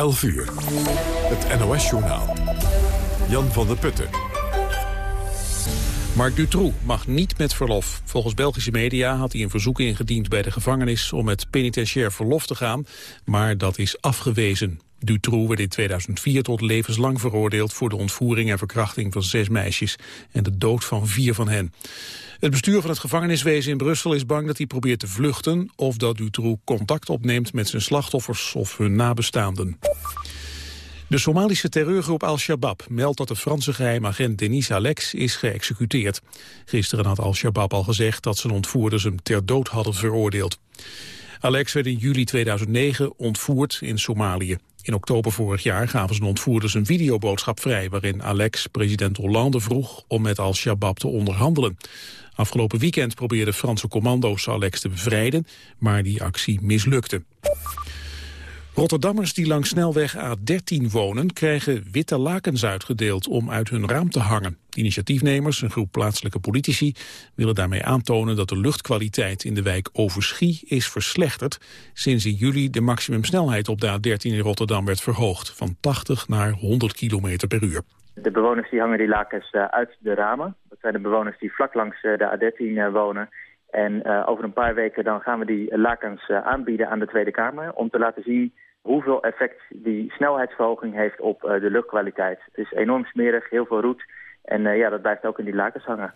11 uur. Het NOS-journaal. Jan van der Putten. Marc Dutroux mag niet met verlof. Volgens Belgische media had hij een verzoek ingediend bij de gevangenis om met penitentiair verlof te gaan, maar dat is afgewezen. Dutroux werd in 2004 tot levenslang veroordeeld voor de ontvoering en verkrachting van zes meisjes en de dood van vier van hen. Het bestuur van het gevangeniswezen in Brussel is bang dat hij probeert te vluchten of dat Dutroux contact opneemt met zijn slachtoffers of hun nabestaanden. De Somalische terreurgroep Al-Shabaab meldt dat de Franse geheimagent Denis Alex is geëxecuteerd. Gisteren had Al-Shabaab al gezegd dat zijn ontvoerders hem ter dood hadden veroordeeld. Alex werd in juli 2009 ontvoerd in Somalië. In oktober vorig jaar gaven zijn ontvoerders een videoboodschap vrij... waarin Alex president Hollande vroeg om met Al-Shabaab te onderhandelen. Afgelopen weekend probeerden Franse commando's Alex te bevrijden... maar die actie mislukte. Rotterdammers die langs snelweg A13 wonen... krijgen witte lakens uitgedeeld om uit hun raam te hangen. initiatiefnemers, een groep plaatselijke politici... willen daarmee aantonen dat de luchtkwaliteit in de wijk Overschie is verslechterd... sinds in juli de maximumsnelheid op de A13 in Rotterdam werd verhoogd... van 80 naar 100 km per uur. De bewoners die hangen die lakens uh, uit de ramen. Dat zijn de bewoners die vlak langs uh, de A13 uh, wonen... En uh, over een paar weken dan gaan we die lakens uh, aanbieden aan de Tweede Kamer... om te laten zien hoeveel effect die snelheidsverhoging heeft op uh, de luchtkwaliteit. Het is enorm smerig, heel veel roet. En ja, dat blijft ook in die lakens hangen.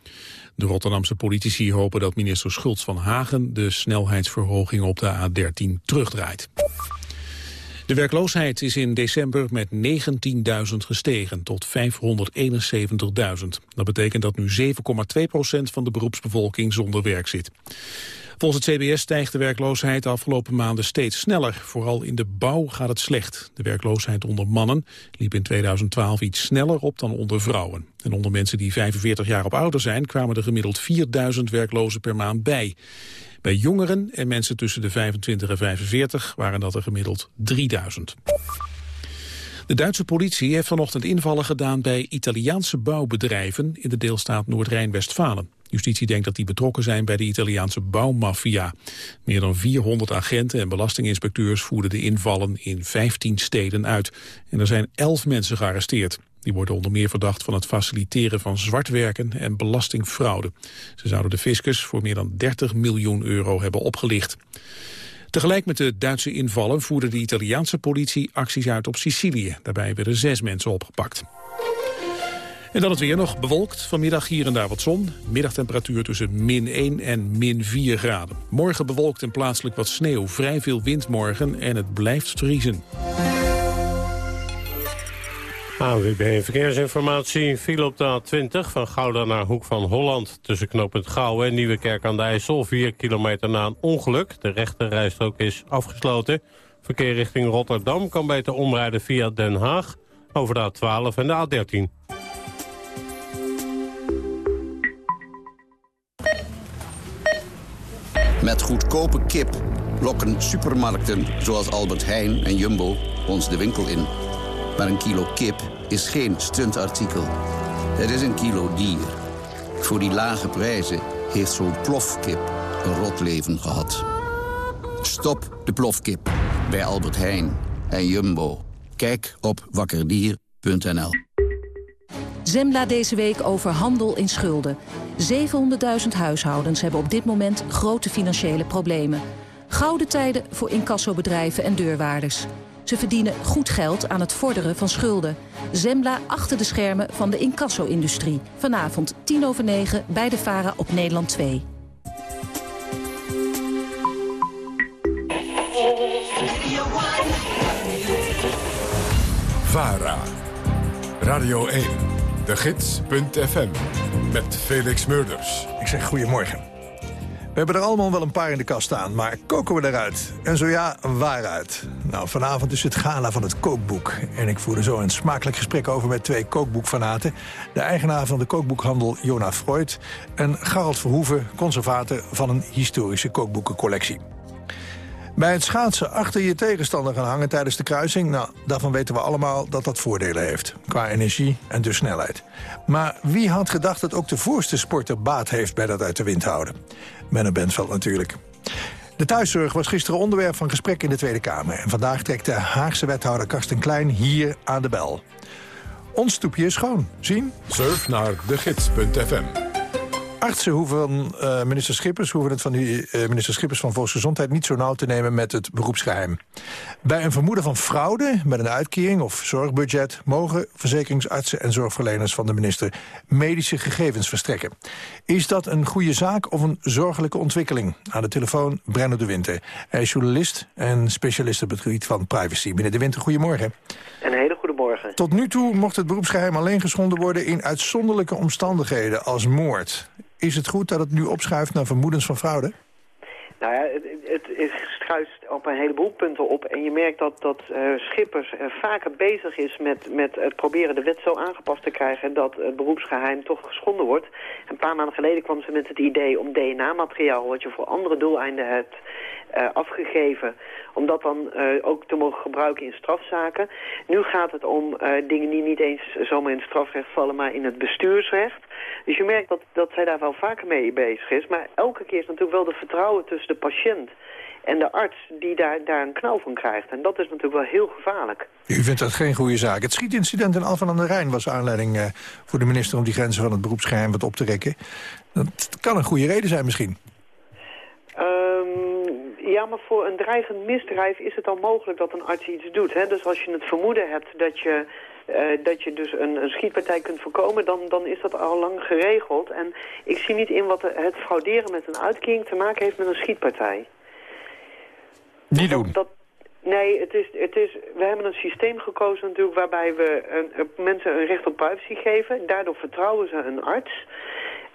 De Rotterdamse politici hopen dat minister Schultz van Hagen... de snelheidsverhoging op de A13 terugdraait. De werkloosheid is in december met 19.000 gestegen tot 571.000. Dat betekent dat nu 7,2% van de beroepsbevolking zonder werk zit. Volgens het CBS stijgt de werkloosheid de afgelopen maanden steeds sneller. Vooral in de bouw gaat het slecht. De werkloosheid onder mannen liep in 2012 iets sneller op dan onder vrouwen. En onder mensen die 45 jaar op ouder zijn kwamen er gemiddeld 4000 werklozen per maand bij. Bij jongeren en mensen tussen de 25 en 45 waren dat er gemiddeld 3000. De Duitse politie heeft vanochtend invallen gedaan bij Italiaanse bouwbedrijven in de deelstaat Noord-Rijn-Westfalen. Justitie denkt dat die betrokken zijn bij de Italiaanse bouwmafia. Meer dan 400 agenten en belastinginspecteurs voerden de invallen in 15 steden uit. En er zijn 11 mensen gearresteerd. Die worden onder meer verdacht van het faciliteren van zwartwerken en belastingfraude. Ze zouden de fiscus voor meer dan 30 miljoen euro hebben opgelicht. Tegelijk met de Duitse invallen voerde de Italiaanse politie acties uit op Sicilië. Daarbij werden zes mensen opgepakt. En dan het weer nog bewolkt. Vanmiddag hier en daar wat zon. Middagtemperatuur tussen min 1 en min 4 graden. Morgen bewolkt en plaatselijk wat sneeuw. Vrij veel wind morgen en het blijft vriezen. AWB Verkeersinformatie viel op de A20 van Gouda naar Hoek van Holland. Tussen knooppunt Gouwen en Nieuwekerk aan de IJssel. 4 kilometer na een ongeluk. De rechte rijstrook is afgesloten. Verkeer richting Rotterdam kan beter omrijden via Den Haag... over de A12 en de A13. Met goedkope kip lokken supermarkten zoals Albert Heijn en Jumbo ons de winkel in. Maar een kilo kip is geen stuntartikel. Het is een kilo dier. Voor die lage prijzen heeft zo'n plofkip een rot leven gehad. Stop de plofkip bij Albert Heijn en Jumbo. Kijk op wakkerdier.nl. Zembla deze week over handel in schulden. 700.000 huishoudens hebben op dit moment grote financiële problemen. Gouden tijden voor incassobedrijven en deurwaarders. Ze verdienen goed geld aan het vorderen van schulden. Zembla achter de schermen van de incasso-industrie. Vanavond 10 over 9 bij de VARA op Nederland 2. VARA. Radio 1. De Gids.fm. Met Felix Murders. Ik zeg goedemorgen. We hebben er allemaal wel een paar in de kast staan, maar koken we eruit? En zo ja, waaruit? Nou, vanavond is het gala van het kookboek. En ik voerde zo een smakelijk gesprek over met twee kookboekfanaten. De eigenaar van de kookboekhandel Jona Freud... en Gerald Verhoeven, conservator van een historische kookboekencollectie. Bij het schaatsen achter je tegenstander gaan hangen tijdens de kruising... nou, daarvan weten we allemaal dat dat voordelen heeft. Qua energie en dus snelheid. Maar wie had gedacht dat ook de voorste sporter baat heeft... bij dat uit de wind houden? Menno Bentveld natuurlijk. De thuiszorg was gisteren onderwerp van gesprek in de Tweede Kamer. En vandaag trekt de Haagse wethouder Karsten Klein hier aan de bel. Ons stoepje is schoon. Zien? Surf naar degids.fm artsen hoeven, uh, minister Schippers, hoeven het van die, uh, minister Schippers van Volksgezondheid niet zo nauw te nemen met het beroepsgeheim. Bij een vermoeden van fraude met een uitkering of zorgbudget mogen verzekeringsartsen en zorgverleners van de minister medische gegevens verstrekken. Is dat een goede zaak of een zorgelijke ontwikkeling? Aan de telefoon Brenno de Winter. Hij is journalist en specialist op het gebied van privacy. Meneer de Winter, goedemorgen. Een hele goede morgen. Tot nu toe mocht het beroepsgeheim alleen geschonden worden in uitzonderlijke omstandigheden als moord. Is het goed dat het nu opschuift naar vermoedens van fraude? Nou ja, het, het struist op een heleboel punten op. En je merkt dat, dat uh, Schippers uh, vaker bezig is met, met het proberen de wet zo aangepast te krijgen... dat het beroepsgeheim toch geschonden wordt. Een paar maanden geleden kwam ze met het idee om DNA-materiaal... wat je voor andere doeleinden hebt afgegeven... om dat dan ook te mogen gebruiken in strafzaken. Nu gaat het om dingen die niet eens zomaar in het strafrecht vallen... maar in het bestuursrecht. Dus je merkt dat, dat zij daar wel vaker mee bezig is. Maar elke keer is natuurlijk wel de vertrouwen tussen de patiënt en de arts die daar, daar een knauw van krijgt. En dat is natuurlijk wel heel gevaarlijk. U vindt dat geen goede zaak. Het schietincident in Alphen aan de Rijn was aanleiding voor de minister... om die grenzen van het beroepsgeheim wat op te rekken. Dat kan een goede reden zijn misschien. Ja, maar voor een dreigend misdrijf is het al mogelijk dat een arts iets doet. Hè? Dus als je het vermoeden hebt dat je uh, dat je dus een, een, schietpartij kunt voorkomen, dan, dan is dat al lang geregeld. En ik zie niet in wat het frauderen met een uitkering te maken heeft met een schietpartij. Niet doen. Dat, nee, het is, het is, we hebben een systeem gekozen natuurlijk waarbij we een, mensen een recht op privacy geven. Daardoor vertrouwen ze een arts.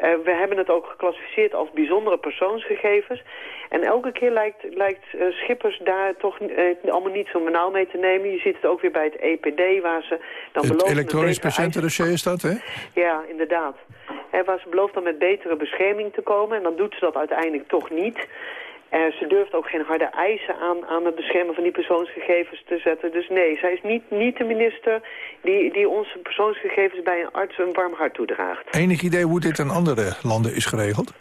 Uh, we hebben het ook geclassificeerd als bijzondere persoonsgegevens. En elke keer lijkt, lijkt uh, Schippers daar toch uh, allemaal niet zo nauw mee te nemen. Je ziet het ook weer bij het EPD, waar ze dan het beloven... elektronisch patiëntendossier is dat, hè? Ja, inderdaad. En waar ze belooft dan met betere bescherming te komen. En dan doet ze dat uiteindelijk toch niet. En ze durft ook geen harde eisen aan, aan het beschermen van die persoonsgegevens te zetten. Dus nee, zij is niet, niet de minister die, die onze persoonsgegevens bij een arts een warm hart toedraagt. Enig idee hoe dit in andere landen is geregeld?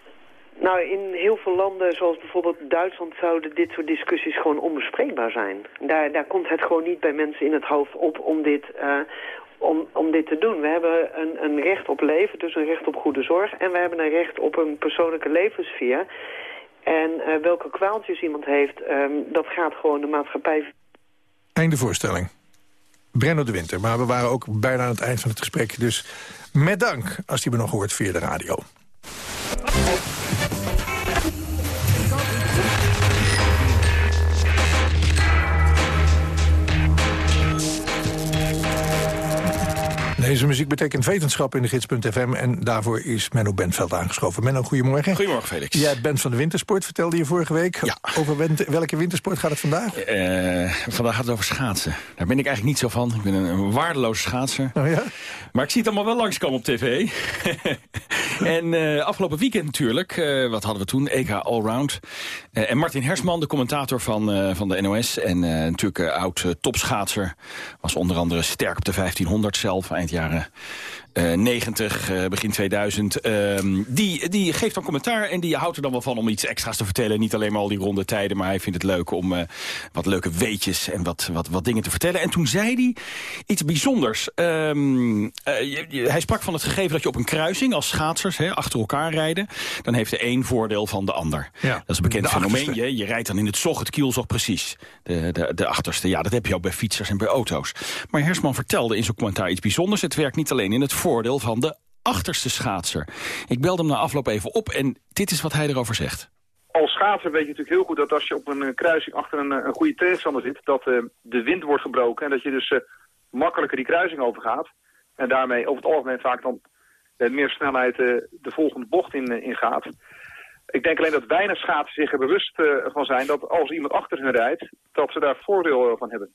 Nou, in heel veel landen, zoals bijvoorbeeld Duitsland, zouden dit soort discussies gewoon onbespreekbaar zijn. Daar, daar komt het gewoon niet bij mensen in het hoofd op om dit, uh, om, om dit te doen. We hebben een, een recht op leven, dus een recht op goede zorg. En we hebben een recht op een persoonlijke levenssfeer. En uh, welke kwaaltjes iemand heeft, um, dat gaat gewoon de maatschappij... Einde voorstelling. Brenno de Winter, maar we waren ook bijna aan het eind van het gesprek. Dus met dank, als die me nog hoort via de radio. Deze muziek betekent wetenschap in de gids.fm... en daarvoor is Menno Bentveld aangeschoven. Menno, goedemorgen. Goedemorgen, Felix. Jij bent van de wintersport, vertelde je vorige week. Ja. Over welke wintersport gaat het vandaag? Uh, vandaag gaat het over schaatsen. Daar ben ik eigenlijk niet zo van. Ik ben een, een waardeloze schaatser. Oh ja? Maar ik zie het allemaal wel langskomen op tv. en uh, afgelopen weekend natuurlijk, uh, wat hadden we toen? EK Allround. en Martin Hersman, de commentator van, van de NOS... en natuurlijk oud topschaatser. Was onder andere sterk op de 1500 zelf, eind jaren uh, 90, uh, begin 2000. Uh, die, die geeft dan commentaar en die houdt er dan wel van om iets extra's te vertellen. Niet alleen maar al die ronde tijden, maar hij vindt het leuk om uh, wat leuke weetjes en wat, wat, wat dingen te vertellen. En toen zei hij iets bijzonders. Um, je, je, hij sprak van het gegeven dat je op een kruising als schaatsers hè, achter elkaar rijden. Dan heeft de een voordeel van de ander. Ja, dat is een bekend fenomeen. Je, je rijdt dan in het zog, het kielzog precies. De, de, de achterste. Ja, dat heb je ook bij fietsers en bij auto's. Maar Hersman vertelde in zijn commentaar iets bijzonders. Het werkt niet alleen in het voordeel van de achterste schaatser. Ik belde hem na afloop even op en dit is wat hij erover zegt. Als schaatser weet je natuurlijk heel goed dat als je op een kruising achter een, een goede tegenstander zit... dat uh, de wind wordt gebroken en dat je dus makkelijker die kruising overgaat. En daarmee over het algemeen vaak dan met meer snelheid de volgende bocht in, in gaat. Ik denk alleen dat weinig schaatsers zich er bewust van zijn dat als iemand achter hen rijdt... dat ze daar voordeel van hebben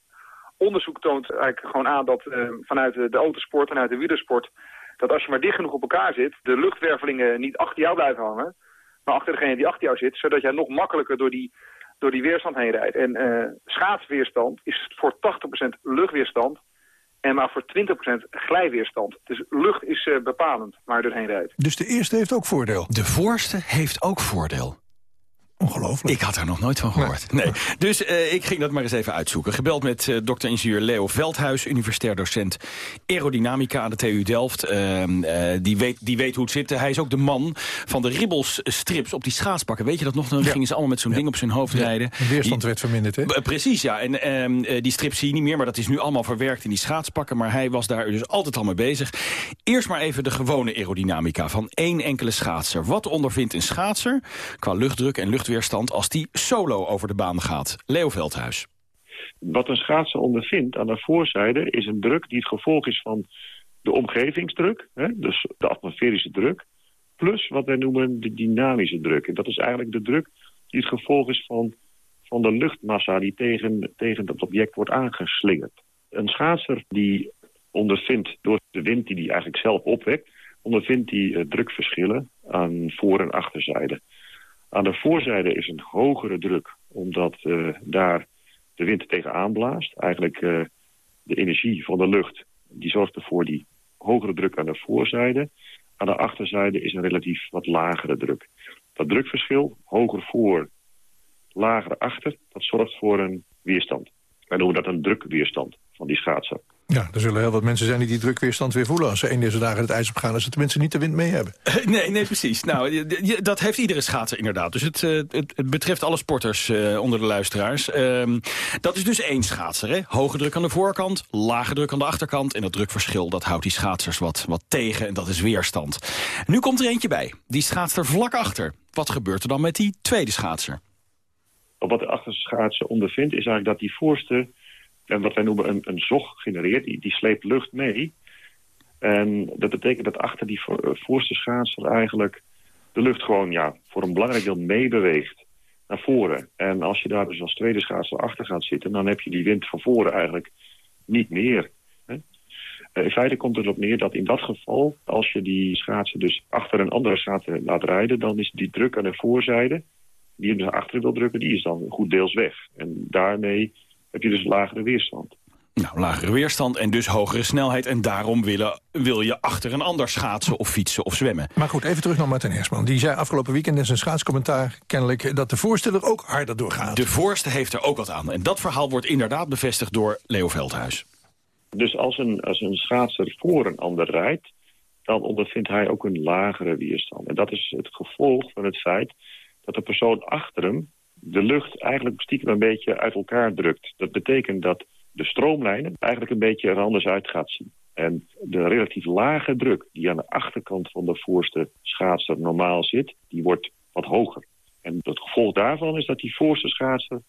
onderzoek toont eigenlijk gewoon aan dat uh, vanuit de autosport en uit de wielersport... dat als je maar dicht genoeg op elkaar zit, de luchtwervelingen niet achter jou blijven hangen... maar achter degene die achter jou zit, zodat jij nog makkelijker door die, door die weerstand heen rijdt. En uh, schaatsweerstand is voor 80% luchtweerstand en maar voor 20% glijweerstand. Dus lucht is uh, bepalend waar je doorheen rijdt. Dus de eerste heeft ook voordeel? De voorste heeft ook voordeel. Ongelooflijk. Ik had er nog nooit van gehoord. Nee. Dus uh, ik ging dat maar eens even uitzoeken. Gebeld met uh, dokter-ingenieur Leo Veldhuis, universitair docent aerodynamica aan de TU Delft. Uh, die, weet, die weet hoe het zit. Hij is ook de man van de ribbelsstrips op die schaatspakken. Weet je dat nog? Dan ja. gingen ze allemaal met zo'n ja. ding op zijn hoofd rijden. De weerstand die, werd verminderd, hè? Precies, ja. En ehm, die strips zie je niet meer, maar dat is nu allemaal verwerkt in die schaatspakken. Maar hij was daar dus altijd al mee bezig. Eerst maar even de gewone aerodynamica van één enkele schaatser. Wat ondervindt een schaatser qua luchtdruk en als die solo over de baan gaat? Leo Veldhuis. Wat een schaatser ondervindt aan de voorzijde is een druk die het gevolg is van de omgevingsdruk, hè, dus de atmosferische druk, plus wat wij noemen de dynamische druk. En dat is eigenlijk de druk die het gevolg is van, van de luchtmassa die tegen, tegen dat object wordt aangeslingerd. Een schaatser die ondervindt door de wind die hij eigenlijk zelf opwekt, ondervindt hij uh, drukverschillen aan voor- en achterzijde. Aan de voorzijde is een hogere druk, omdat uh, daar de wind tegenaan blaast. Eigenlijk uh, de energie van de lucht, die zorgt ervoor die hogere druk aan de voorzijde. Aan de achterzijde is een relatief wat lagere druk. Dat drukverschil, hoger voor, lager achter, dat zorgt voor een weerstand. Wij noemen dat een drukweerstand van die schaatser. Ja, er zullen heel wat mensen zijn die die drukweerstand weer voelen... als ze een deze dagen het ijs opgaan, als ze tenminste niet de wind mee hebben. Nee, nee, precies. Nou, dat heeft iedere schaatser inderdaad. Dus het, het, het betreft alle sporters uh, onder de luisteraars. Um, dat is dus één schaatser, hè? Hoge druk aan de voorkant, lage druk aan de achterkant... en dat drukverschil, dat houdt die schaatsers wat, wat tegen en dat is weerstand. Nu komt er eentje bij. Die schaatst er vlak achter. Wat gebeurt er dan met die tweede schaatser? Wat de achterste schaatser ondervindt, is eigenlijk dat die voorste en wat wij noemen een, een zog genereert. Die, die sleept lucht mee. En dat betekent dat achter die voor, voorste schaatser eigenlijk de lucht gewoon ja, voor een belangrijk deel meebeweegt naar voren. En als je daar dus als tweede schaatser achter gaat zitten... dan heb je die wind van voren eigenlijk niet meer. Hè? In feite komt het erop neer dat in dat geval... als je die schaatser dus achter een andere schaatser laat rijden... dan is die druk aan de voorzijde, die je naar achteren wil drukken... die is dan goed deels weg. En daarmee heb je dus lagere weerstand. Nou, lagere weerstand en dus hogere snelheid. En daarom willen, wil je achter een ander schaatsen of fietsen of zwemmen. Maar goed, even terug naar Martin Hersman. Die zei afgelopen weekend in zijn schaatscommentaar kennelijk... dat de voorste ook harder doorgaat. De voorste heeft er ook wat aan. En dat verhaal wordt inderdaad bevestigd door Leo Veldhuis. Dus als een, als een schaatser voor een ander rijdt... dan ondervindt hij ook een lagere weerstand. En dat is het gevolg van het feit dat de persoon achter hem de lucht eigenlijk stiekem een beetje uit elkaar drukt. Dat betekent dat de stroomlijnen eigenlijk een beetje er anders uit gaat zien. En de relatief lage druk die aan de achterkant van de voorste schaatser normaal zit, die wordt wat hoger. En het gevolg daarvan is dat die voorste schaatser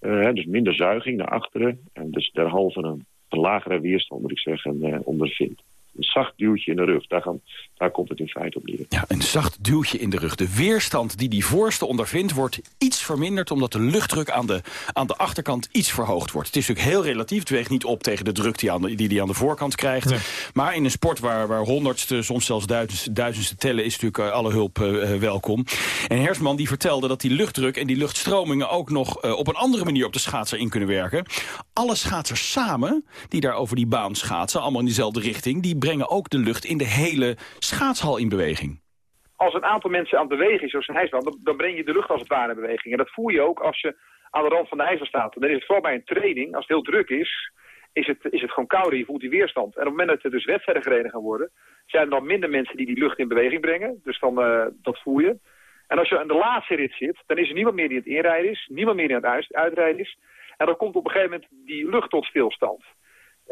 uh, dus minder zuiging naar achteren en dus derhalve een, een lagere weerstand, moet ik zeggen, uh, ondervindt een zacht duwtje in de rug. Daar, gaan, daar komt het in feite op neer. Ja, een zacht duwtje in de rug. De weerstand die die voorste ondervindt wordt iets verminderd... omdat de luchtdruk aan de, aan de achterkant iets verhoogd wordt. Het is natuurlijk heel relatief. Het weegt niet op tegen de druk die hij die, die aan de voorkant krijgt. Maar in een sport waar, waar honderdste, soms zelfs duizendste, duizendste tellen... is natuurlijk uh, alle hulp uh, welkom. En Hersman die vertelde dat die luchtdruk en die luchtstromingen... ook nog uh, op een andere manier op de schaatser in kunnen werken. Alle schaatsers samen, die daar over die baan schaatsen... allemaal in diezelfde richting... die brengen ook de lucht in de hele schaatshal in beweging. Als een aantal mensen aan het bewegen is, zoals een ijsbaan, dan, dan breng je de lucht als het ware in beweging. En dat voel je ook als je aan de rand van de ijzer staat. Dan is het vooral bij een training, als het heel druk is, is het, is het gewoon kouder. Je voelt die weerstand. En op het moment dat er dus wedstrijden gereden gaan worden, zijn er dan minder mensen die die lucht in beweging brengen. Dus dan, uh, dat voel je. En als je aan de laatste rit zit, dan is er niemand meer die aan het inrijden is, niemand meer die aan het uitrijden is. En dan komt op een gegeven moment die lucht tot stilstand.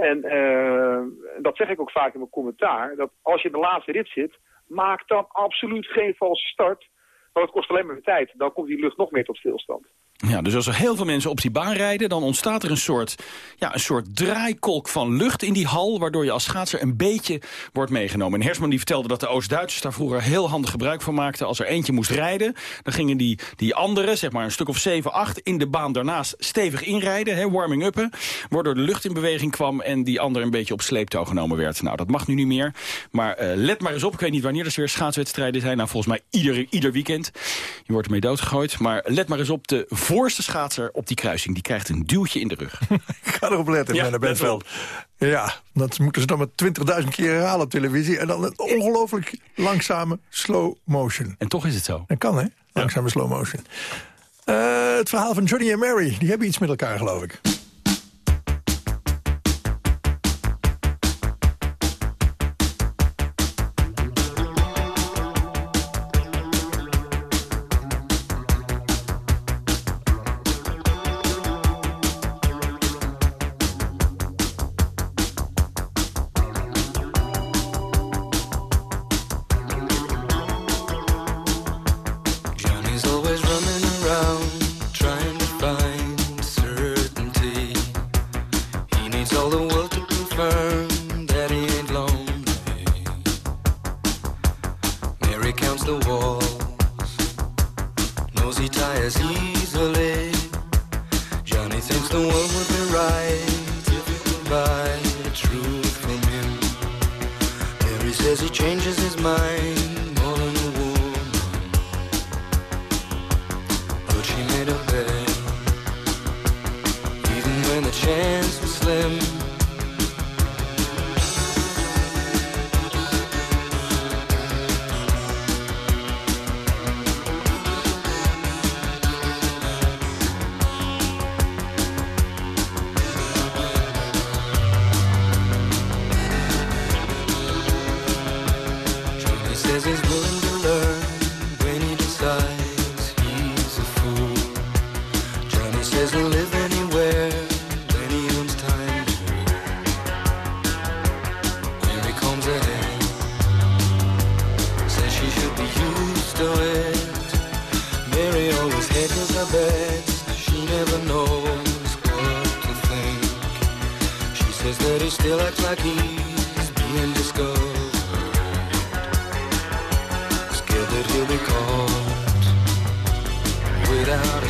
En uh, dat zeg ik ook vaak in mijn commentaar, dat als je in de laatste rit zit, maak dan absoluut geen valse start. Want het kost alleen maar tijd. Dan komt die lucht nog meer tot stilstand. Ja, dus als er heel veel mensen op die baan rijden... dan ontstaat er een soort, ja, een soort draaikolk van lucht in die hal... waardoor je als schaatser een beetje wordt meegenomen. En Hersman die vertelde dat de Oost-Duitsers daar vroeger heel handig gebruik van maakten. Als er eentje moest rijden, dan gingen die, die anderen, zeg maar een stuk of 7, 8... in de baan daarnaast stevig inrijden, hè, warming-uppen... waardoor de lucht in beweging kwam en die ander een beetje op sleeptouw genomen werd. Nou, dat mag nu niet meer. Maar uh, let maar eens op, ik weet niet wanneer er weer schaatswedstrijden zijn. Nou, volgens mij ieder, ieder weekend. Je wordt ermee doodgegooid. Maar let maar eens op de voorste schaatser op die kruising. Die krijgt een duwtje in de rug. Ik ga erop letten, ja, Benveld. Ja, dat moeten ze dan met 20.000 keer herhalen op televisie. En dan een ongelooflijk langzame slow motion. En toch is het zo. Dat kan, hè? Langzame slow motion. Uh, het verhaal van Johnny en Mary, die hebben iets met elkaar, geloof ik.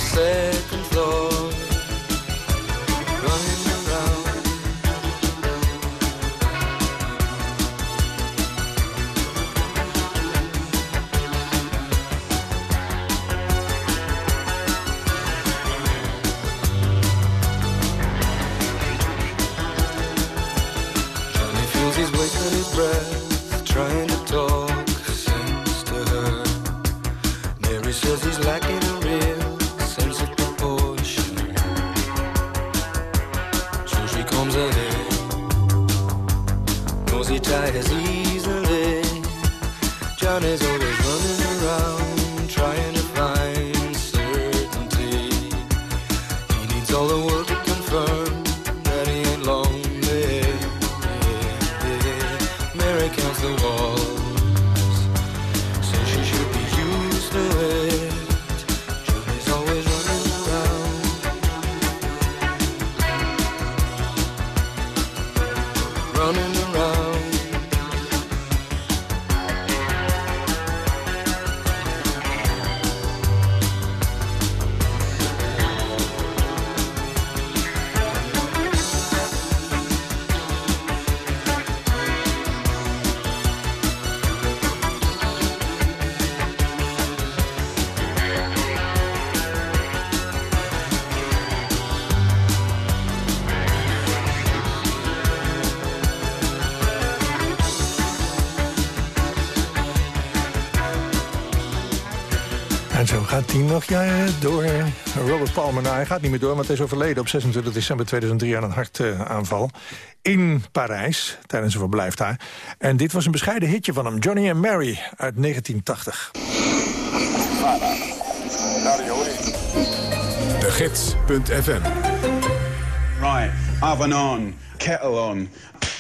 Gaat nog jaren door. Robert Palmer, nou, hij gaat niet meer door, maar hij is overleden op 26 december 2003 aan een hartaanval. in Parijs, tijdens een verblijf daar. En dit was een bescheiden hitje van hem, Johnny and Mary uit 1980. De Gids.fm Right, oven on, kettle on.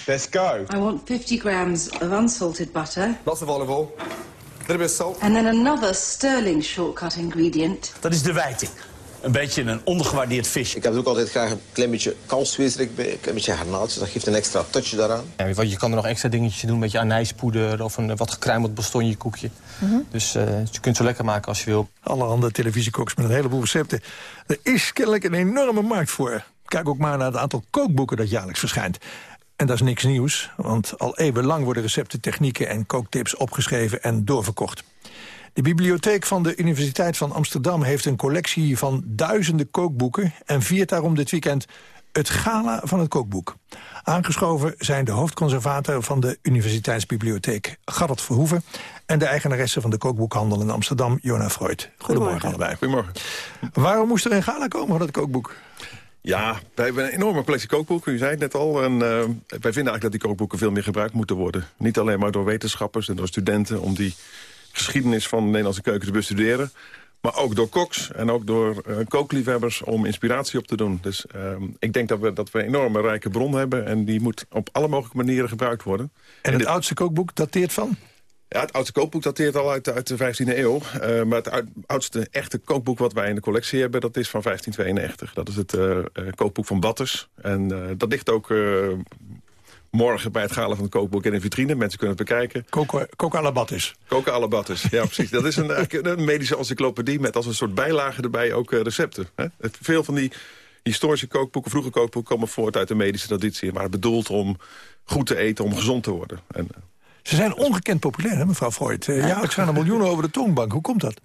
Let's go. I want 50 grams of unsalted butter. Lots of olive oil little bit of salt. And then another sterling shortcut ingredient. Dat is de wijting. Een beetje een ondergewaardeerd visje. Ik heb ook altijd graag een klein beetje kalfswezerik bij. Een klein beetje garnaaltjes, dat geeft een extra touch daaraan. Ja, je kan er nog extra dingetjes doen, een beetje anijspoeder... of een wat gekruimeld bastonje koekje. Mm Dus uh, je kunt het zo lekker maken als je wil. Allerhande televisiekoks met een heleboel recepten. Er is kennelijk een enorme markt voor. Kijk ook maar naar het aantal kookboeken dat jaarlijks verschijnt. En dat is niks nieuws, want al eeuwenlang worden recepten, technieken en kooktips opgeschreven en doorverkocht. De bibliotheek van de Universiteit van Amsterdam heeft een collectie van duizenden kookboeken... en viert daarom dit weekend het gala van het kookboek. Aangeschoven zijn de hoofdconservator van de Universiteitsbibliotheek Gerrit Verhoeven... en de eigenaresse van de kookboekhandel in Amsterdam, Jona Freud. Goedemorgen, allebei. Goedemorgen. Waarom moest er een gala komen van dat kookboek? Ja, wij hebben een enorme collectie kookboeken, u zei het net al. En, uh, wij vinden eigenlijk dat die kookboeken veel meer gebruikt moeten worden. Niet alleen maar door wetenschappers en door studenten... om die geschiedenis van de Nederlandse keuken te bestuderen... Maar ook door koks en ook door uh, kookliefhebbers om inspiratie op te doen. Dus uh, ik denk dat we, dat we een enorme rijke bron hebben... en die moet op alle mogelijke manieren gebruikt worden. En, het oudste kookboek dateert van? Ja, het oudste kookboek dateert al uit, uit de 15e eeuw. Uh, maar het oudste echte kookboek wat wij in de collectie hebben... dat is van 1592. Dat is het uh, kookboek van Batters. En dat ligt ook morgen bij het galen van het kookboek in een vitrine. Mensen kunnen het bekijken. Batters. Koken la Batters, ja precies. Dat is een, een medische encyclopedie met als een soort bijlage erbij ook recepten. Hè? Veel van die historische kookboeken, vroege kookboeken... komen voort uit de medische traditie. Maar bedoeld om goed te eten, om gezond te worden. En, ze zijn ongekend populair, hè, mevrouw Freud? Uh, jaarlijks gaan er miljoenen over de toonbank. Hoe komt dat?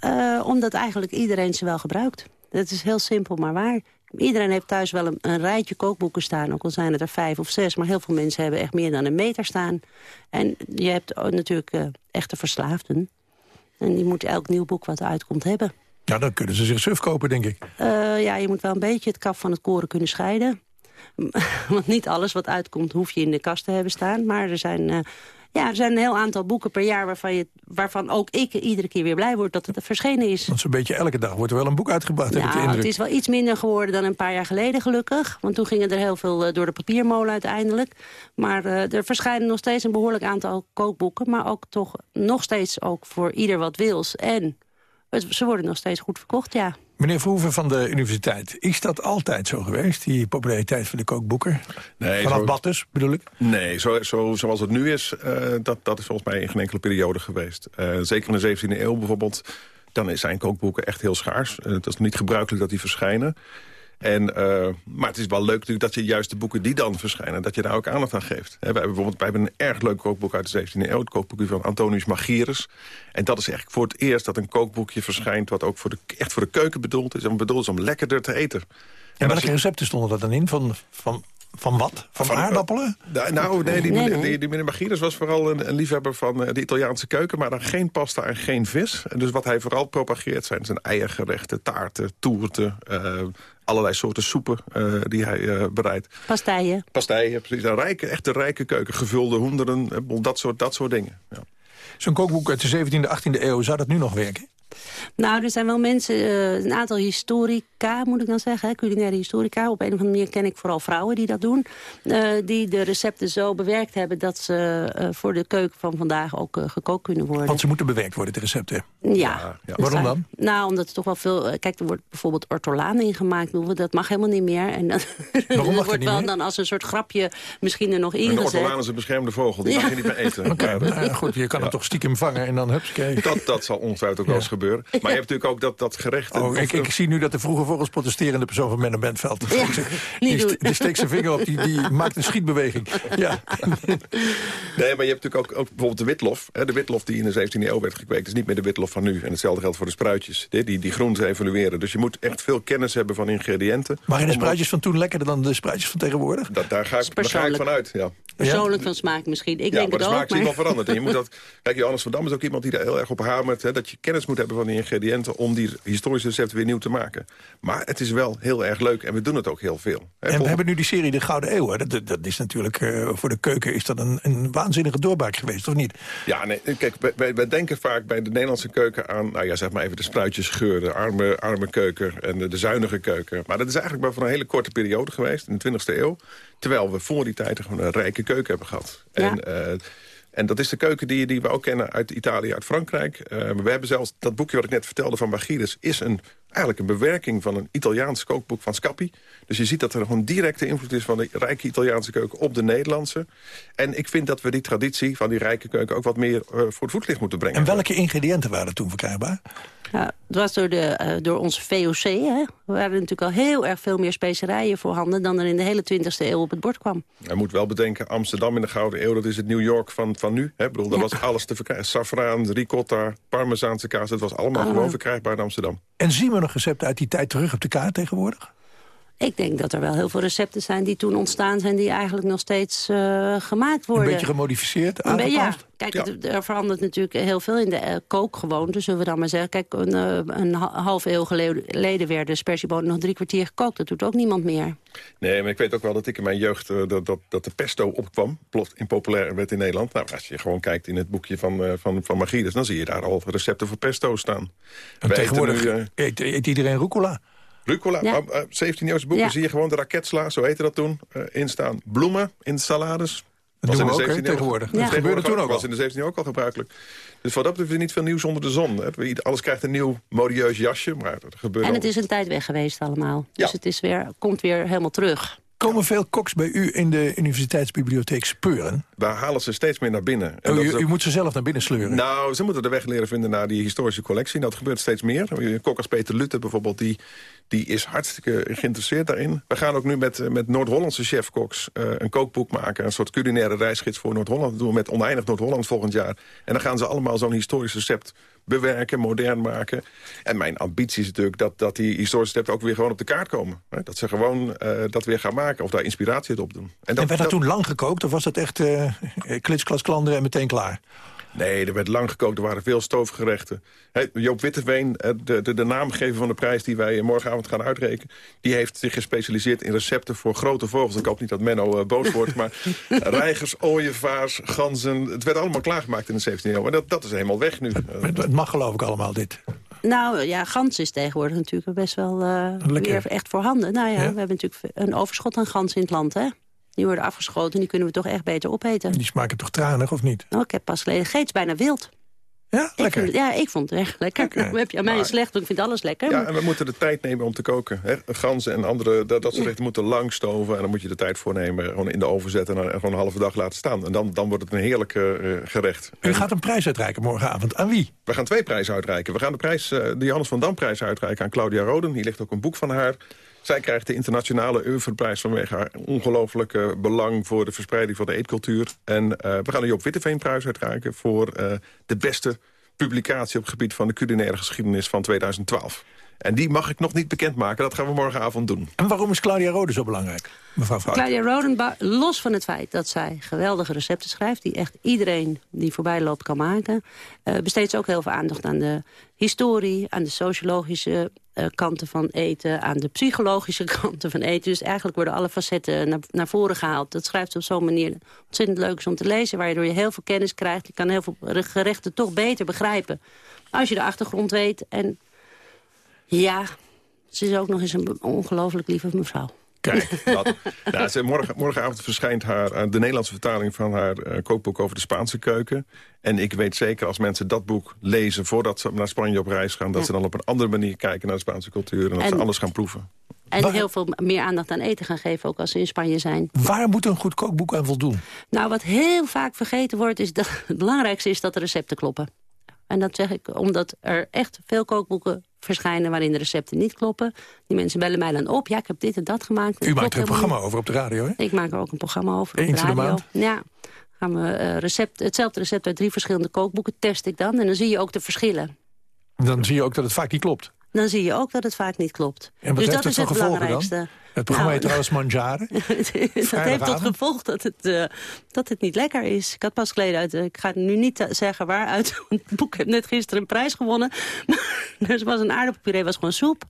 Uh, omdat eigenlijk iedereen ze wel gebruikt. Dat is heel simpel, maar waar. Iedereen heeft thuis wel een, een, rijtje kookboeken staan. Ook al zijn het er vijf of zes. Maar heel veel mensen hebben echt meer dan een meter staan. En je hebt natuurlijk uh, echte verslaafden. En die moeten elk nieuw boek wat uitkomt hebben. Ja, dan kunnen ze zich suf kopen, denk ik. ja, je moet wel een beetje het kaf van het koren kunnen scheiden. Want niet alles wat uitkomt hoef je in de kast te hebben staan. Maar er zijn uh, ja, er zijn een heel aantal boeken per jaar waarvan, je, waarvan ook ik iedere keer weer blij word dat het verschenen is. Want zo'n beetje elke dag wordt er wel een boek uitgebracht. Ja, het is wel iets minder geworden dan een paar jaar geleden gelukkig. Want toen gingen er heel veel uh, door de papiermolen uiteindelijk. Maar uh, er verschijnen nog steeds een behoorlijk aantal kookboeken. Maar ook toch nog steeds ook voor ieder wat wils. En het, ze worden nog steeds goed verkocht, ja. Meneer Verhoeven van de universiteit, is dat altijd zo geweest, die populariteit van de kookboeken? Nee, Vanaf zo, bedoel ik? Nee, zo, zo, zoals het nu is, uh, dat, dat is volgens mij in geen enkele periode geweest. Uh, zeker in de 17e eeuw bijvoorbeeld, dan zijn kookboeken echt heel schaars. Uh, het is niet gebruikelijk dat die verschijnen. En, uh, maar het is wel leuk natuurlijk dat je juist de boeken die dan verschijnen... dat je daar ook aandacht aan geeft. He, wij, hebben bijvoorbeeld, wij hebben een erg leuk kookboek uit de 17e eeuw. Het kookboekje van Antonius Magirus. En dat is eigenlijk voor het eerst dat een kookboekje verschijnt... wat ook voor de, echt voor de keuken bedoeld is. En bedoeld is om lekkerder te eten. En, welke recepten stonden er dan in? Van, van, van wat? Van, van aardappelen? Uh, nou, nee, die, nee, nee. die, die meneer Magirus was vooral een, een liefhebber van uh, de Italiaanse keuken... maar dan geen pasta en geen vis. En dus wat hij vooral propageert zijn zijn eiergerechten, taarten, toerten... Allerlei soorten soepen uh, die hij uh, bereidt. Pastijen. Pastijen, precies. Een rijke, echte rijke keuken. Gevulde hoenderen, dat soort, dat soort dingen. Ja. Zo'n kookboek uit de 17e, 18e eeuw, zou dat nu nog werken? Nou, er zijn wel mensen, uh, een aantal historica, moet ik dan zeggen, hè, culinaire historica. Op een of andere manier ken ik vooral vrouwen die dat doen. Uh, die de recepten zo bewerkt hebben dat ze uh, voor de keuken van vandaag ook gekookt kunnen worden. Want ze moeten bewerkt worden, de recepten? Ja. ja, ja. Waarom dan? Nou, omdat er toch wel veel... Kijk, er wordt bijvoorbeeld ortolaan ingemaakt. Dat mag helemaal niet meer. En dan, Waarom mag wordt niet wel meer? dan als een soort grapje misschien er nog ingezet. Een ortolaan is een beschermde vogel, die ja. mag je niet meer eten. Okay, nou, goed, je kan het toch stiekem vangen en dan hupskee. Dat, dat zal ongetwijfeld ook wel eens gebeuren. Maar je hebt natuurlijk ook dat, dat gerecht... Oh, ik, ik, zie nu dat de vroege vogels protesterende persoon van Menno Bentveld... Ja, die, die, die steekt zijn vinger op, die, die maakt een schietbeweging. Ja. Nee, maar je hebt natuurlijk ook, ook bijvoorbeeld de witlof. Hè, de witlof die in de 17e eeuw werd gekweekt... is niet meer de witlof van nu. En hetzelfde geldt voor de spruitjes. Die, die, die groenten evolueren. Dus je moet echt veel kennis hebben van ingrediënten. Waren de spruitjes van toen lekkerder dan de spruitjes van tegenwoordig? Dat, daar, ga ik, daar ga ik vanuit, ja. Persoonlijk van smaak misschien. Ik ja, denk maar de het smaak ook. is Maar... wel veranderd. En je moet dat, kijk, Johannes van Dam is ook iemand die daar heel erg op hamert. Hè, dat je kennis moet hebben van die ingrediënten... om die historische recepten weer nieuw te maken. Maar het is wel heel erg leuk en we doen het ook heel veel. Hè, en we hebben nu die serie De Gouden Eeuw. Hè. Dat, dat is natuurlijk uh, voor de keuken is dat een, een waanzinnige doorbraak geweest, of niet? Ja, nee, kijk, wij, wij, denken vaak bij de Nederlandse keuken aan... nou ja, zeg maar even de spruitjesgeur, de arme, arme keuken en de, de zuinige keuken. Maar dat is eigenlijk maar voor een hele korte periode geweest, in de 20e eeuw. Terwijl we voor die tijd gewoon een rijke keuken hebben gehad. Ja. En, uh, en dat is de keuken die, die we ook kennen uit Italië, uit Frankrijk. Uh, we hebben zelfs, dat boekje wat ik net vertelde van Bagidis... is een, eigenlijk een bewerking van een Italiaans kookboek van Scappi. Dus je ziet dat er gewoon directe invloed is van de rijke Italiaanse keuken op de Nederlandse. En ik vind dat we die traditie van die rijke keuken ook wat meer uh, voor het voetlicht moeten brengen. En welke ingrediënten waren toen verkrijgbaar? Ja, het was door, de, uh, door onze VOC. Hè. Er waren natuurlijk al heel erg veel meer specerijen voorhanden... dan er in de hele 20e eeuw op het bord kwam. Je moet wel bedenken, Amsterdam in de Gouden Eeuw... dat is het New York van, van nu. Hè. Ik bedoel, daar ja. was alles te verkrijgen. Safraan, ricotta, parmezaanse kaas. Het was allemaal Oh. gewoon verkrijgbaar in Amsterdam. En zien we nog recepten uit die tijd terug op de kaart tegenwoordig? Ik denk dat er wel heel veel recepten zijn die toen ontstaan zijn... die eigenlijk nog steeds uh, gemaakt worden. Een beetje gemodificeerd, aangepast? Ja, kijk, ja. er verandert natuurlijk heel veel in de uh, kookgewoonte, zullen we dan maar zeggen. Kijk, een, uh, een half eeuw geleden werden spersiebonen nog drie kwartier gekookt. Dat doet ook niemand meer. Nee, maar ik weet ook wel dat ik in mijn jeugd... dat, dat, dat de pesto opkwam, plot in populair werd in Nederland. Nou, als je gewoon kijkt in het boekje van, van, van Magrides... dan zie je daar al recepten voor pesto staan. En tegenwoordig nu, eet, eet iedereen rucola. Rucola, ja. uh, 17 e boeken zie je gewoon de raketsla, zo heette dat toen, uh, in staan. Bloemen in salades. Dat was in de 17e tegenwoordig. Dat gebeurde toen ook was in de 17e ook al gebruikelijk. Dus wat dat betreft niet veel nieuws onder de zon. Hè. Alles krijgt een nieuw modieus jasje, maar dat gebeurt En het is een tijd weg geweest allemaal. Dus het is weer, komt weer helemaal terug. Komen veel koks bij u in de universiteitsbibliotheek speuren? Daar halen ze steeds meer naar binnen. En oh, u, u, moet ze zelf naar binnen sleuren? Nou, ze moeten de weg leren vinden naar die historische collectie. Dat gebeurt steeds meer. Een kok als Peter Lutte bijvoorbeeld, die, die is hartstikke geïnteresseerd daarin. We gaan ook nu met, met Noord-Hollandse chefkoks uh, een kookboek maken. Een soort culinaire reisgids voor Noord-Holland. Dat doen we met Oneindig Noord-Holland volgend jaar. En dan gaan ze allemaal zo'n historisch recept bewerken, modern maken. En mijn ambitie is natuurlijk dat, dat die historische recept ook weer gewoon op de kaart komen. Hè? Dat ze gewoon uh, dat weer gaan maken of daar inspiratie op doen. En, dat, en werd dat, toen lang gekookt of was dat echt uh, klitsklas klanderen en meteen klaar? Nee, er werd lang gekookt. Er waren veel stoofgerechten. Joop Witteveen, eh, de, de, de naamgever van de prijs die wij morgenavond gaan uitrekenen... die heeft zich gespecialiseerd in recepten voor grote vogels. Ik hoop niet dat Menno uh, boos wordt, maar reigers, ooievaars, ganzen... het werd allemaal klaargemaakt in de 17e eeuw. En dat, dat is helemaal weg nu. Het mag geloof ik allemaal, dit. Nou ja, gans is tegenwoordig natuurlijk best wel uh, weer echt voorhanden. Nou ja, ja, we hebben natuurlijk een overschot aan gans in het land, hè? Die worden afgeschoten, die kunnen we toch echt beter opeten. Die smaken toch tranig, of niet? Nou, ik heb pas geleden gegeten, bijna wild. Ja, lekker. Ik ja, ik vond het echt lekker. lekker. heb je aan mij maar, slecht, ik vind alles lekker. Ja, en we moeten de tijd nemen om te koken. Hè? Ganzen en andere, dat, dat soort rechten moeten lang stoven. En dan moet je de tijd voor nemen, gewoon in de oven zetten... en gewoon een halve dag laten staan. En dan, dan wordt het een heerlijk uh, gerecht. U gaat een prijs uitreiken morgenavond. Aan wie? We gaan twee prijzen uitreiken. We gaan de, prijs, uh, de Johannes van Dam prijs uitreiken aan Claudia Roden. Hier ligt ook een boek van haar... Zij krijgt de internationale Oeuvreprijs vanwege haar ongelooflijke belang voor de verspreiding van de eetcultuur. En uh, we gaan de Joop Witteveenprijs uitreiken voor uh, de beste publicatie op het gebied van de culinaire geschiedenis van 2012. En die mag ik nog niet bekendmaken. Dat gaan we morgenavond doen. En waarom is Claudia Roden zo belangrijk, mevrouw Fout? Claudia Roden, los van het feit dat zij geweldige recepten schrijft... die echt iedereen die voorbij loopt kan maken... Uh, besteedt ze ook heel veel aandacht aan de historie... aan de sociologische kanten van eten... aan de psychologische kanten van eten. Dus eigenlijk worden alle facetten naar, naar voren gehaald. Dat schrijft ze op zo'n manier ontzettend leuk om te lezen... waardoor je heel veel kennis krijgt. Je kan heel veel gerechten toch beter begrijpen. Als je de achtergrond weet en ja, ze is ook nog eens een ongelooflijk lieve mevrouw. Kijk, dat. nou, ze, morgen, morgenavond verschijnt haar, eh, de Nederlandse vertaling van haar uh, kookboek over de Spaanse keuken. En ik weet zeker als mensen dat boek lezen voordat ze naar Spanje op reis gaan... dat ze dan op een andere manier kijken naar de Spaanse cultuur en dat en, ze anders gaan proeven. En heel veel meer aandacht aan eten gaan geven, ook als ze in Spanje zijn. Waar moet een goed kookboek aan voldoen? Nou, wat heel vaak vergeten wordt, is dat het belangrijkste is dat de recepten kloppen. En dat zeg ik omdat er echt veel kookboeken verschijnen waarin de recepten niet kloppen. Die mensen bellen mij dan op. Ja, ik heb dit en dat gemaakt. U maakt er een programma over op de radio, hè? Ik maak er ook een programma over op de radio. De maand? Ja. Gaan we uh, recept, hetzelfde recept uit drie verschillende kookboeken test ik dan. En dan zie je ook de verschillen. Dan zie je ook dat het vaak niet klopt. Dan zie je ook dat het vaak niet klopt. En dus dat is het belangrijkste. Dan? Het programma nou, trouwens Manjaren. dat heeft tot gevolg dat het, uh, dat het niet lekker is. Ik had pas geleden uit, ik ga nu niet zeggen waaruit. Het boek heeft net gisteren een prijs gewonnen. dus het was een aardappelpuree, was gewoon soep.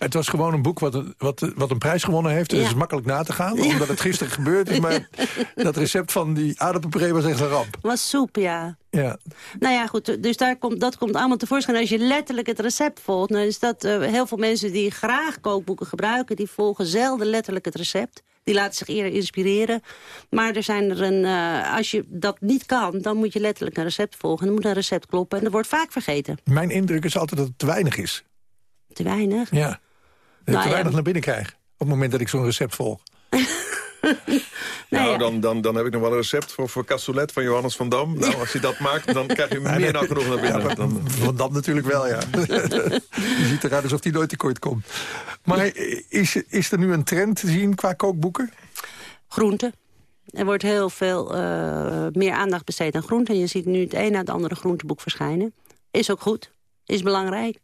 Het was gewoon een boek wat, wat, wat een prijs gewonnen heeft. Dus het is makkelijk na te gaan, omdat het gisteren gebeurd is. Maar dat recept van die aardappelpuree was echt een ramp. was soep, ja. Ja. Nou ja, goed, dus daar komt, dat komt allemaal tevoorschijn. Als je letterlijk het recept volgt, dan is dat uh, heel veel mensen die graag kookboeken gebruiken... die volgen zelden letterlijk het recept. Die laten zich eerder inspireren. Maar er zijn er een, uh, als je dat niet kan, dan moet je letterlijk een recept volgen. Dan moet een recept kloppen en dat wordt vaak vergeten. Mijn indruk is altijd dat het te weinig is. Te weinig? Ja nou, te weinig naar binnen krijg. Op het moment dat ik zo'n recept volg. nou, dan, dan, dan heb ik nog wel een recept voor, voor cassoulet van Johannes van Dam. Nou, als je dat maakt, dan krijg je meer dan genoeg naar binnen. dan... Van Dam natuurlijk wel, ja. je ziet eruit alsof die nooit tekort komt. Maar is, is er nu een trend te zien qua kookboeken? Groenten. Er wordt heel veel uh, meer aandacht besteed aan groenten. Je ziet nu het een na het andere groenteboek verschijnen. Is ook goed. Is belangrijk.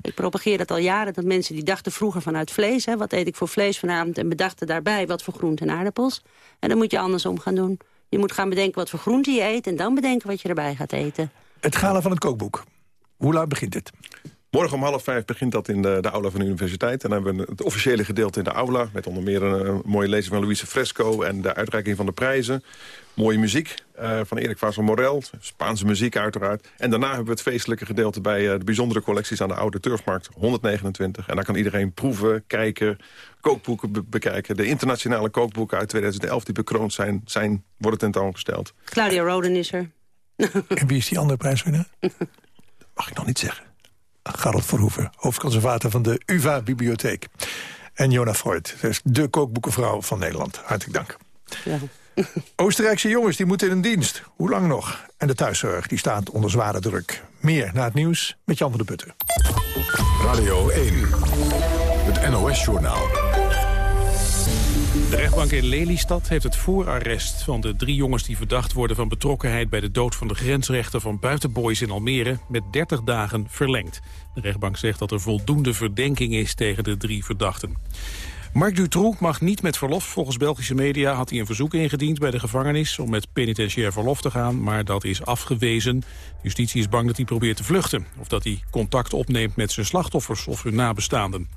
Ik propageer dat al jaren, dat mensen die dachten vroeger vanuit vlees... Hè, wat eet ik voor vlees vanavond en bedachten daarbij wat voor groenten en aardappels. En dan moet je andersom gaan doen. Je moet gaan bedenken wat voor groenten je eet... en dan bedenken wat je erbij gaat eten. Het gala van het kookboek. Hoe laat begint het? Morgen om half vijf begint dat in de, de aula van de universiteit. En dan hebben we het officiële gedeelte in de aula... met onder meer een, mooie lezing van Louise Fresco... en de uitreiking van de prijzen. Mooie muziek uh, van Erik Vaasel Morel. Spaanse muziek uiteraard. En daarna hebben we het feestelijke gedeelte... bij uh, de bijzondere collecties aan de Oude Turfmarkt 129. En daar kan iedereen proeven, kijken, kookboeken be bekijken. De internationale kookboeken uit 2011 die bekroond zijn... zijn worden tentoongesteld. Claudia Roden is er. en wie is die andere prijswinnaar? mag ik nog niet zeggen. Garot Verhoeven, hoofdconservator van de UvA-bibliotheek. En Jona Freud, dus de kookboekenvrouw van Nederland. Hartelijk dank. Ja. Oostenrijkse jongens die moeten in een dienst. Hoe lang nog? En de thuiszorg die staat onder zware druk. Meer na het nieuws met Jan van de Putten. Radio 1, het NOS-journaal. De rechtbank in Lelystad heeft het voorarrest van de drie jongens die verdacht worden van betrokkenheid bij de dood van de grensrechter van Buitenboys in Almere met 30 dagen verlengd. De rechtbank zegt dat er voldoende verdenking is tegen de drie verdachten. Marc Dutroux mag niet met verlof. Volgens Belgische media had hij een verzoek ingediend bij de gevangenis... om met penitentiair verlof te gaan, maar dat is afgewezen. Justitie is bang dat hij probeert te vluchten... of dat hij contact opneemt met zijn slachtoffers of hun nabestaanden.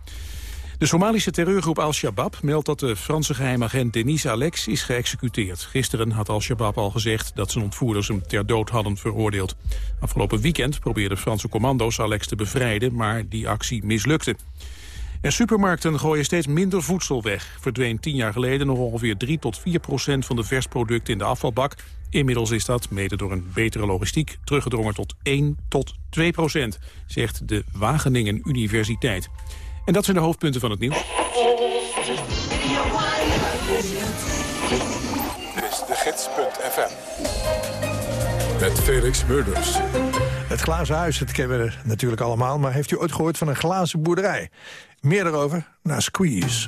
De Somalische terreurgroep Al-Shabaab meldt dat de Franse geheimagent Denis Alex is geëxecuteerd. Gisteren had Al-Shabaab al gezegd dat zijn ontvoerders hem ter dood hadden veroordeeld. Afgelopen weekend probeerden Franse commando's Alex te bevrijden, maar die actie mislukte. En supermarkten gooien steeds minder voedsel weg. Verdween tien jaar geleden nog ongeveer 3 tot 4 procent van de versproducten in de afvalbak. Inmiddels is dat, mede door een betere logistiek, teruggedrongen tot 1 tot 2 procent, zegt de Wageningen Universiteit. En dat zijn de hoofdpunten van het nieuws. Dit is de gids.fm. Met Felix Murders. Het glazen huis, dat kennen we natuurlijk allemaal... maar heeft u ooit gehoord van een glazen boerderij? Meer daarover na Squeeze.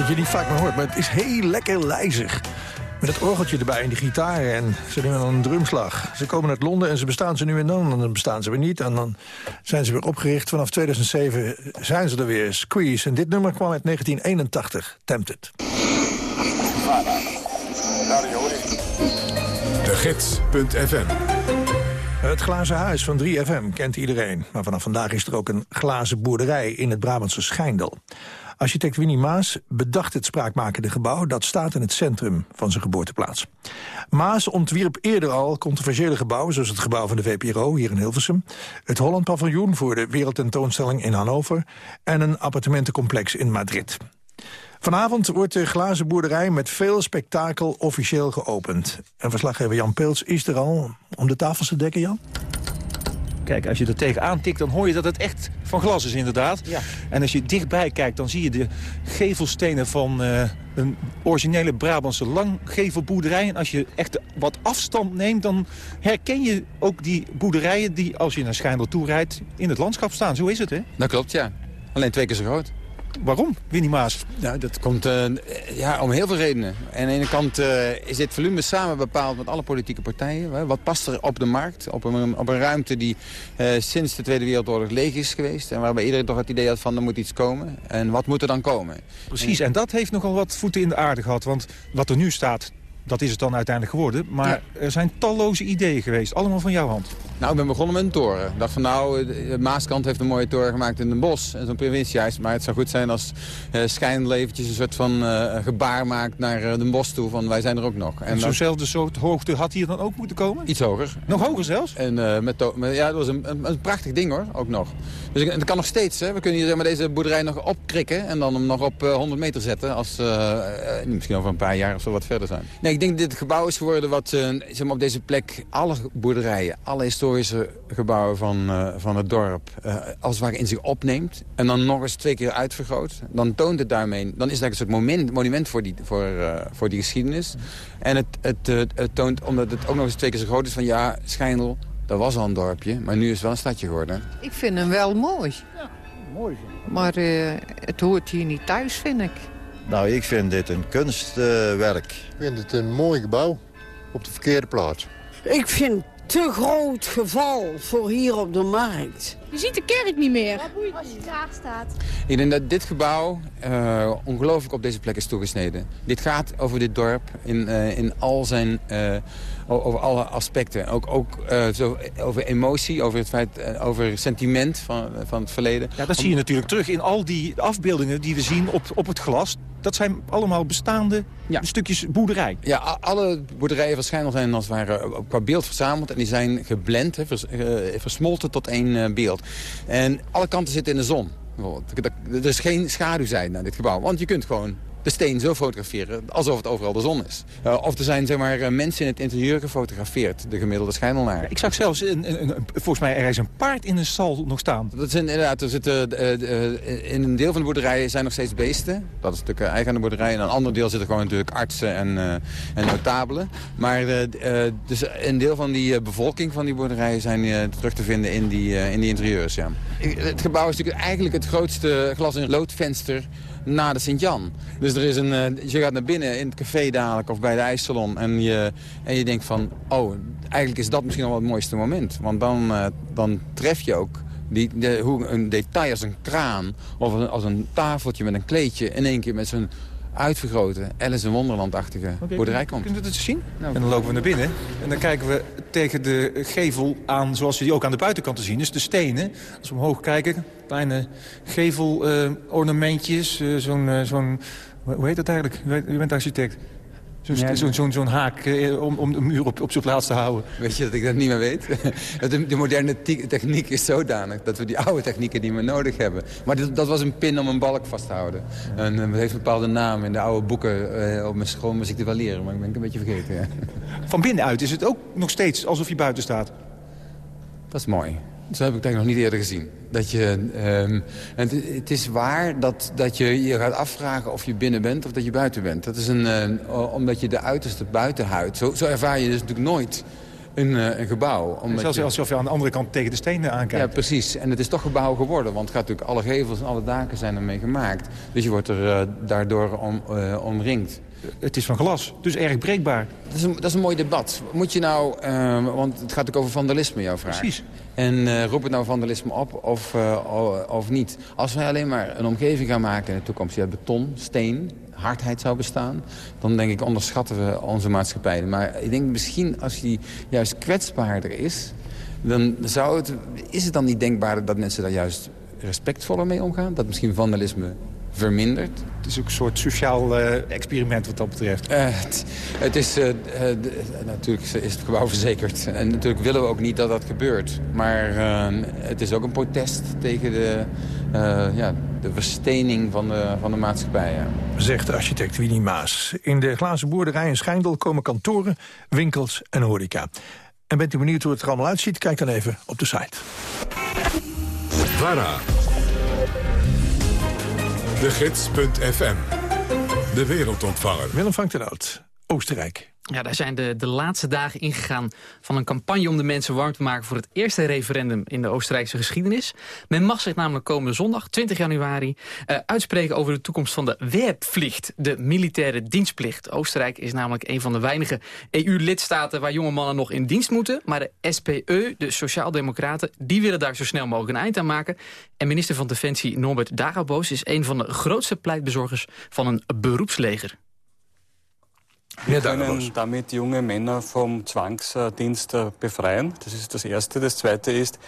Dat je niet vaak meer hoort, maar het is heel lekker lijzig. Met het orgeltje erbij en die gitaar en ze doen dan een drumslag. Ze komen uit Londen en ze bestaan ze nu en dan. En dan bestaan ze weer niet en dan zijn ze weer opgericht. Vanaf 2007 zijn ze er weer, Squeeze. En dit nummer kwam uit 1981, Tempted. De Gids.fm Het glazen huis van 3FM kent iedereen. Maar vanaf vandaag is er ook een glazen boerderij in het Brabantse Schijndel. Architect Winnie Maas bedacht het spraakmakende gebouw... dat staat in het centrum van zijn geboorteplaats. Maas ontwierp eerder al controversiële gebouwen... zoals het gebouw van de VPRO hier in Hilversum... het Holland Paviljoen voor de Wereldtentoonstelling in Hannover... en een appartementencomplex in Madrid. Vanavond wordt de glazen boerderij met veel spektakel officieel geopend. En verslaggever Jan Peels is er al om de tafels te dekken, Jan? Kijk, als je er tegenaan tikt, dan hoor je dat het echt van glas is inderdaad. Ja. En als je dichtbij kijkt, dan zie je de gevelstenen van uh, een originele Brabantse langgevelboerderij. En als je echt wat afstand neemt, dan herken je ook die boerderijen... die als je naar Schijndel toe rijdt, in het landschap staan. Zo is het, hè? Dat klopt, ja. Alleen twee keer zo groot. Waarom, Winnie Maas? Nou, dat komt uh, ja, om heel veel redenen. En aan de ene kant uh, is dit volume samen bepaald met alle politieke partijen. Wat past er op de markt, op een, op een ruimte die uh, sinds de Tweede Wereldoorlog leeg is geweest... en waarbij iedereen toch het idee had van er moet iets komen. En wat moet er dan komen? Precies, en dat heeft nogal wat voeten in de aarde gehad. Want wat er nu staat, dat is het dan uiteindelijk geworden. Maar ja. er zijn talloze ideeën geweest, allemaal van jouw hand. Nou, ik ben begonnen met een toren. Ik dacht van nou, de Maaskant heeft een mooie toren gemaakt in Den Bosch. En zo'n provinciehuis. Maar het zou goed zijn als uh, Schijndel eventjes een soort van uh, gebaar maakt naar uh, Den Bosch toe. Van wij zijn er ook nog. En, en zo'nzelfde soort hoogte had hier dan ook moeten komen? Iets hoger. Nog hoger zelfs? En, met, met, ja, dat was een, een, een, prachtig ding hoor, ook nog. Dus dat kan nog steeds. Hè. We kunnen hier zeg maar, deze boerderij nog opkrikken. En dan hem nog op 100 meter zetten. Als misschien over een paar jaar of zo wat verder zijn. Nee, ik denk dat dit gebouw is geworden wat zeg maar, op deze plek alle boerderijen, alle historische gebouwen van, uh, van het dorp uh, als het ware in zich opneemt... en dan nog eens twee keer uitvergroot, dan toont het daarmee... dan is het een soort moment, monument voor die, voor, uh, voor die geschiedenis. En het, het, het, toont, omdat het ook nog eens twee keer zo groot is van... ja, Schijndel, dat was al een dorpje, maar nu is het wel een stadje geworden. Ik vind hem wel mooi. Ja, mooi. Maar het hoort hier niet thuis, vind ik. Nou, ik vind dit een kunstwerk. ik vind het een mooi gebouw op de verkeerde plaats. Ik vind te groot geval voor hier op de markt. Je ziet de kerk niet meer. Als je graag staat. Ik denk dat dit gebouw uh, ongelooflijk op deze plek is toegesneden. Dit gaat over dit dorp in, uh, in al zijn, uh, over alle aspecten. Ook, ook zo over emotie, over, het feit, over sentiment van, van het verleden. Ja, dat zie je natuurlijk terug in al die afbeeldingen die we zien op, op het glas. Dat zijn allemaal bestaande ja. stukjes boerderij. Ja, alle boerderijen van Schijndel zijn als het ware qua beeld verzameld. En die zijn geblend, vers, versmolten tot één beeld. En alle kanten zitten in de zon. Er is geen schaduwzijde naar dit gebouw. Want je kunt gewoon de steen zo fotograferen alsof het overal de zon is. Uh, of er zijn zeg maar, mensen in het interieur gefotografeerd, de gemiddelde schijndelnaar. Ik zag zelfs, een, een, een, volgens mij, er is een paard in een stal nog staan. Dat zijn inderdaad, er zitten, uh, uh, in een deel van de boerderij zijn nog steeds beesten. Dat is natuurlijk eigen aan de boerderij. En in een ander deel zitten gewoon natuurlijk artsen en, en notabelen. Maar dus een deel van die bevolking van die boerderijen zijn terug te vinden in die, in die interieurs. Ja. Het gebouw is natuurlijk eigenlijk het grootste glas- en loodvenster na de Sint-Jan. Dus er is een, uh, je gaat naar binnen in het café dadelijk of bij de ijssalon... en je, en je denkt van, oh, eigenlijk is dat misschien wel het mooiste moment. Want dan, uh, dan tref je ook die, hoe een detail als een kraan... of als een tafeltje met een kleedje in één keer met zo'n uitvergrote Alice in Wonderland-achtige okay, boerderij komt. Kunt u het zien? Nou, en dan lopen we naar binnen en dan kijken we tegen de gevel aan... zoals je die ook aan de buitenkant te zien dus de stenen. Als we omhoog kijken, kleine gevelornamentjes, uh, uh, zo'n... Uh, zo'n hoe heet dat eigenlijk? U bent architect. Zo'n ja, zo, zo, zo haak eh, om, om de muur op, op zijn plaats te houden. Weet je dat ik dat niet meer weet? de, de moderne techniek is zodanig dat we die oude technieken niet meer nodig hebben. Maar dit, dat was een pin om een balk vast te houden. En het heeft een bepaalde naam in de oude boeken uh, op mijn school moest ik het wel leren. Maar ik ben het een beetje vergeten. Ja. Van binnenuit is het ook nog steeds alsof je buiten staat? Dat is mooi. Zo heb ik het nog niet eerder gezien. Dat je, um, het, het, is waar dat, dat je je gaat afvragen of je binnen bent of dat je buiten bent. Dat is een, uh, omdat je de uiterste buitenhuid... Zo, zo ervaar je dus natuurlijk nooit een, eh, een gebouw. Omdat Zelfs je- alsof je aan de andere kant tegen de stenen aankijkt. Ja, precies. En het is toch gebouw geworden. Want het gaat natuurlijk, alle gevels en alle daken zijn ermee gemaakt. Dus je wordt er eh, daardoor om, eh, omringd. Het is van glas, dus erg breekbaar. Dat is een, dat is een mooi debat. Moet je nou, eh, want het gaat ook over vandalisme, jouw vraag. Precies. En eh roep het nou vandalisme op of, eh, of niet? Als wij alleen maar een omgeving gaan maken in de toekomst... die uit beton, steen, hardheid zou bestaan... dan denk ik onderschatten we onze maatschappij. Maar ik denk misschien als die juist kwetsbaarder is... dan zou het, is het dan niet denkbaar dat mensen daar juist respectvoller mee omgaan? Dat misschien vandalisme vermindert? Het is ook een soort sociaal eh, experiment wat dat betreft. Eh, het, het is, eh, eh, de- natuurlijk is het gebouw verzekerd. En natuurlijk willen we ook niet dat dat gebeurt. Maar eh, het is ook een protest tegen de, eh, ja, de verstening van de, van de maatschappij. ja. Zegt de architect Winnie Maas. In de glazen boerderij in Schijndel komen kantoren, winkels en horeca. En bent u benieuwd hoe het er allemaal uitziet? Kijk dan even op de site. VARA. De Gids.fm. De wereldontvanger. Willem uit. Oostenrijk. Ja, daar zijn de, de laatste dagen ingegaan van een campagne om de mensen warm te maken voor het eerste referendum in de Oostenrijkse geschiedenis. Men mag zich namelijk komende zondag, 20 januari, eh, uitspreken over de toekomst van de Wehrpflicht, de militaire dienstplicht. Oostenrijk is namelijk een van de weinige EU-lidstaten waar jonge mannen nog in dienst moeten. Maar de SPE, de Sociaaldemocraten, die willen daar zo snel mogelijk een eind aan maken. En minister van Defensie Norbert Dagobos is een van de grootste pleitbezorgers van een beroepsleger. Wir können damit junge Männer vom Zwangsdienst äh, befreien. Das ist das Erste. Das Zweite ist,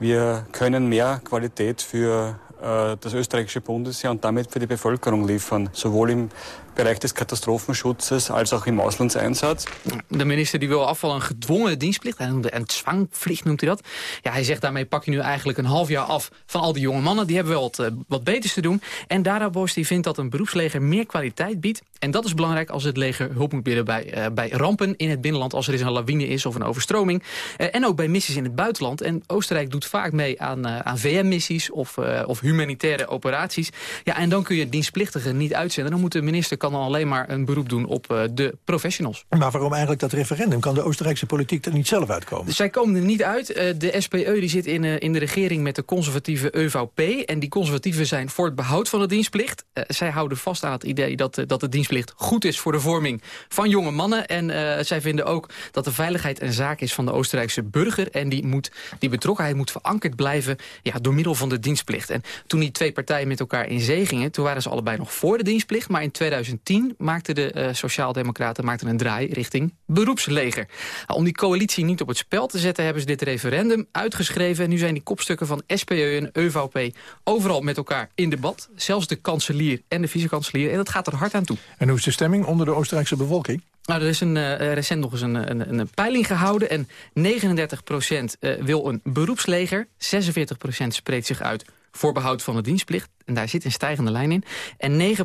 wir können mehr Qualität für äh, das österreichische Bundesheer und damit für die Bevölkerung liefern. Sowohl im Bereich des Katastrophenschutzes als auch im Auslandseinsatz. De minister die wil afval een gedwongen dienstplicht. Noemde een zwangplicht, noemt hij dat. Ja, hij zegt daarmee pak je nu eigenlijk een half jaar af van al die jonge mannen. Die hebben wel wat, eh, beters te doen. En Darabos die vindt dat een beroepsleger meer kwaliteit biedt. En dat is belangrijk als het leger hulp moet bieden bij, eh, bij rampen in het binnenland. Als er eens een lawine is of een overstroming. Eh, en ook bij missies in het buitenland. En Oostenrijk doet vaak mee aan, aan VN-missies of, of humanitaire operaties. Ja, en dan kun je dienstplichtigen niet uitzenden. Dan moet de minister kan dan alleen maar een beroep doen op eh, de professionals. Maar waarom eigenlijk dat referendum? Kan de Oostenrijkse politiek er niet zelf uitkomen? Zij komen er niet uit. Eh, De SPE die zit in, eh, in de regering met de conservatieve EVP. En die conservatieven zijn voor het behoud van de dienstplicht. Zij houden vast aan het idee dat, dat de dienstplicht goed is voor de vorming van jonge mannen. En zij vinden ook dat de veiligheid een zaak is van de Oostenrijkse burger. En die, moet, die betrokkenheid moet verankerd blijven ja, door middel van de dienstplicht. En toen die twee partijen met elkaar in zee gingen... toen waren ze allebei nog voor de dienstplicht. Maar in 2010 maakten de eh, Sociaaldemocraten maakten een draai richting beroepsleger. Nou, om die coalitie niet op het spel te zetten... hebben ze dit referendum uitgeschreven. En nu zijn die kopstukken van SPE en EVP overal met elkaar in debat. Zelfs de kanselier en de vicekanselier. En dat gaat er hard aan toe. En hoe is de stemming onder de Oostenrijkse bevolking? Nou, er is een, eh, recent nog eens een, een, een peiling gehouden. En 39% wil een beroepsleger. 46% spreekt zich uit voor behoud van de dienstplicht. En daar zit een stijgende lijn in. En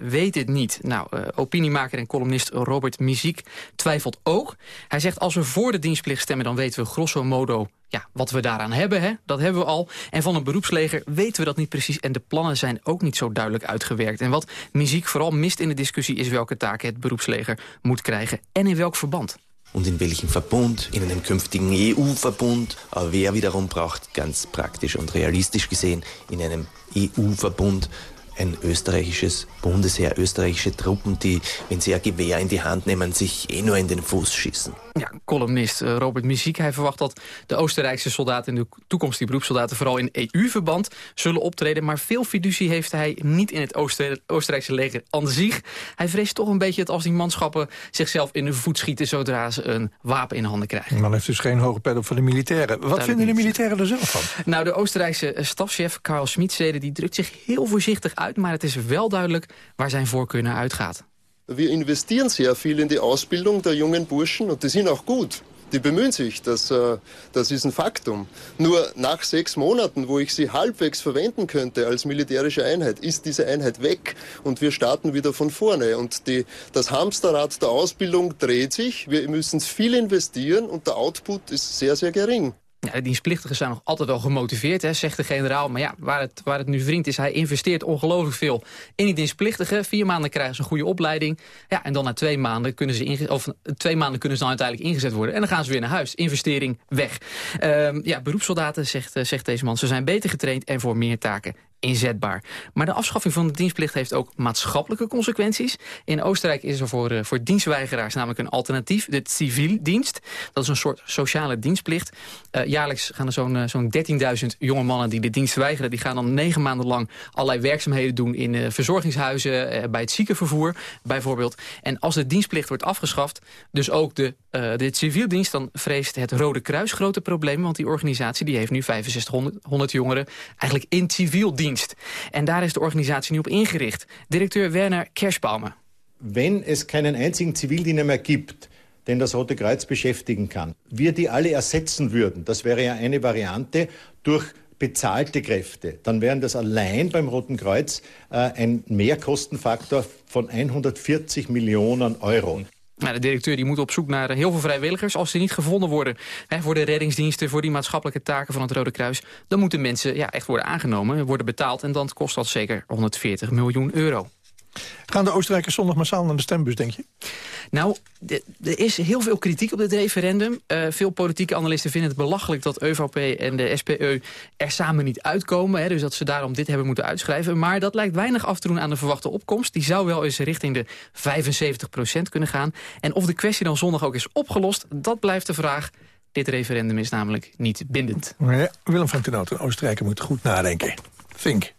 9% weet het niet. Nou, uh, opiniemaker en columnist Robert Muziek twijfelt ook. Hij zegt, als we voor de dienstplicht stemmen... dan weten we grosso modo ja, wat we daaraan hebben. Hè? Dat hebben we al. En van een beroepsleger weten we dat niet precies. En de plannen zijn ook niet zo duidelijk uitgewerkt. En wat Muziek vooral mist in de discussie... is welke taken het beroepsleger moet krijgen. En in welk verband. Und in welchem Verbund, in einem künftigen EU-Verbund, aber wer wiederum braucht ganz praktisch und realistisch gesehen in einem EU-Verbund ein österreichisches Bundesheer, österreichische Truppen, die, wenn sie ein Gewehr in die Hand nehmen, sich eh nur in den Fuß schießen. Ja, columnist uh, Robert Muziek. Hij verwacht dat de Oostenrijkse soldaten in de toekomst... die beroepssoldaten vooral in EU-verband zullen optreden. Maar veel fiducie heeft hij niet in het Oostenrijkse leger aan zich. Hij vreest toch een beetje dat als die manschappen zichzelf in de voet schieten... zodra ze een wapen in handen krijgen. De man heeft dus geen hoge pet op voor de militairen. Wat vinden de militairen er zelf van? Nou, de Oostenrijkse stafchef Karl Schmidstede die drukt zich heel voorzichtig uit... maar het is wel duidelijk waar zijn voorkeur naar uitgaat. Wir investieren sehr viel in die Ausbildung der jungen Burschen und die sind auch gut. Die bemühen sich, das, das ist ein Faktum. Nur nach sechs Monaten, wo ich sie halbwegs verwenden könnte als militärische Einheit, ist diese Einheit weg und wir starten wieder von vorne. Und das Hamsterrad der Ausbildung dreht sich, wir müssen viel investieren und der Output ist sehr, sehr gering. De dienstplichtigen zijn nog altijd wel gemotiveerd, hè, zegt de generaal. Maar ja, waar het, waar het nu wringt is, hij investeert ongelooflijk veel in die dienstplichtigen. Vier maanden krijgen ze een goede opleiding. Ja, en dan na twee maanden kunnen ze, of, twee maanden kunnen ze dan uiteindelijk ingezet worden. En dan gaan ze weer naar huis. Investering weg. Uh, ja, beroepssoldaten, zegt, uh, zegt deze man, ze zijn beter getraind en voor meer taken inzetbaar. Maar de afschaffing van de dienstplicht heeft ook maatschappelijke consequenties. In Oostenrijk is er voor, uh, voor dienstweigeraars namelijk een alternatief. De civieldienst. Dat is een soort sociale dienstplicht. Uh, jaarlijks gaan er zo'n uh, zo'n 13.000 jonge mannen die de dienst weigeren... die gaan dan negen maanden lang allerlei werkzaamheden doen... in verzorgingshuizen, bij het ziekenvervoer bijvoorbeeld. En als de dienstplicht wordt afgeschaft, dus ook de, de civieldienst... dan vreest het Rode Kruis grote problemen. Want die organisatie die heeft nu 6500 jongeren eigenlijk in civieldienst dienst. En daar is de organisatie nu op ingericht. Directeur Werner Kerschbaumer. Wenn es keinen einzigen Zivildiener mehr gibt, den das Rote Kreuz beschäftigen kann, wir die alle ersetzen würden, das wäre ja eine Variante, durch bezahlte Kräfte, dann wären das allein beim Roten Kreuz äh, ein Mehrkostenfaktor von 140 Millionen Euro. Nou, de directeur die moet op zoek naar heel veel vrijwilligers. Als ze niet gevonden worden hè, voor de reddingsdiensten... voor die maatschappelijke taken van het Rode Kruis... dan moeten mensen ja, echt worden aangenomen, worden betaald... en dan kost dat zeker 140 miljoen euro. Gaan de Oostenrijkers zondag massaal naar de stembus, denk je? Nou, er is heel veel kritiek op dit referendum. Uh, veel politieke analisten vinden het belachelijk dat EVP en de SPE er samen niet uitkomen. Hè, dus dat ze daarom dit hebben moeten uitschrijven. Maar dat lijkt weinig af te doen aan de verwachte opkomst. Die zou wel eens richting de 75% kunnen gaan. En of de kwestie dan zondag ook is opgelost, dat blijft de vraag. Dit referendum is namelijk niet bindend. Ja, Willem van Tenoot, Oostenrijker moet goed nadenken. Think.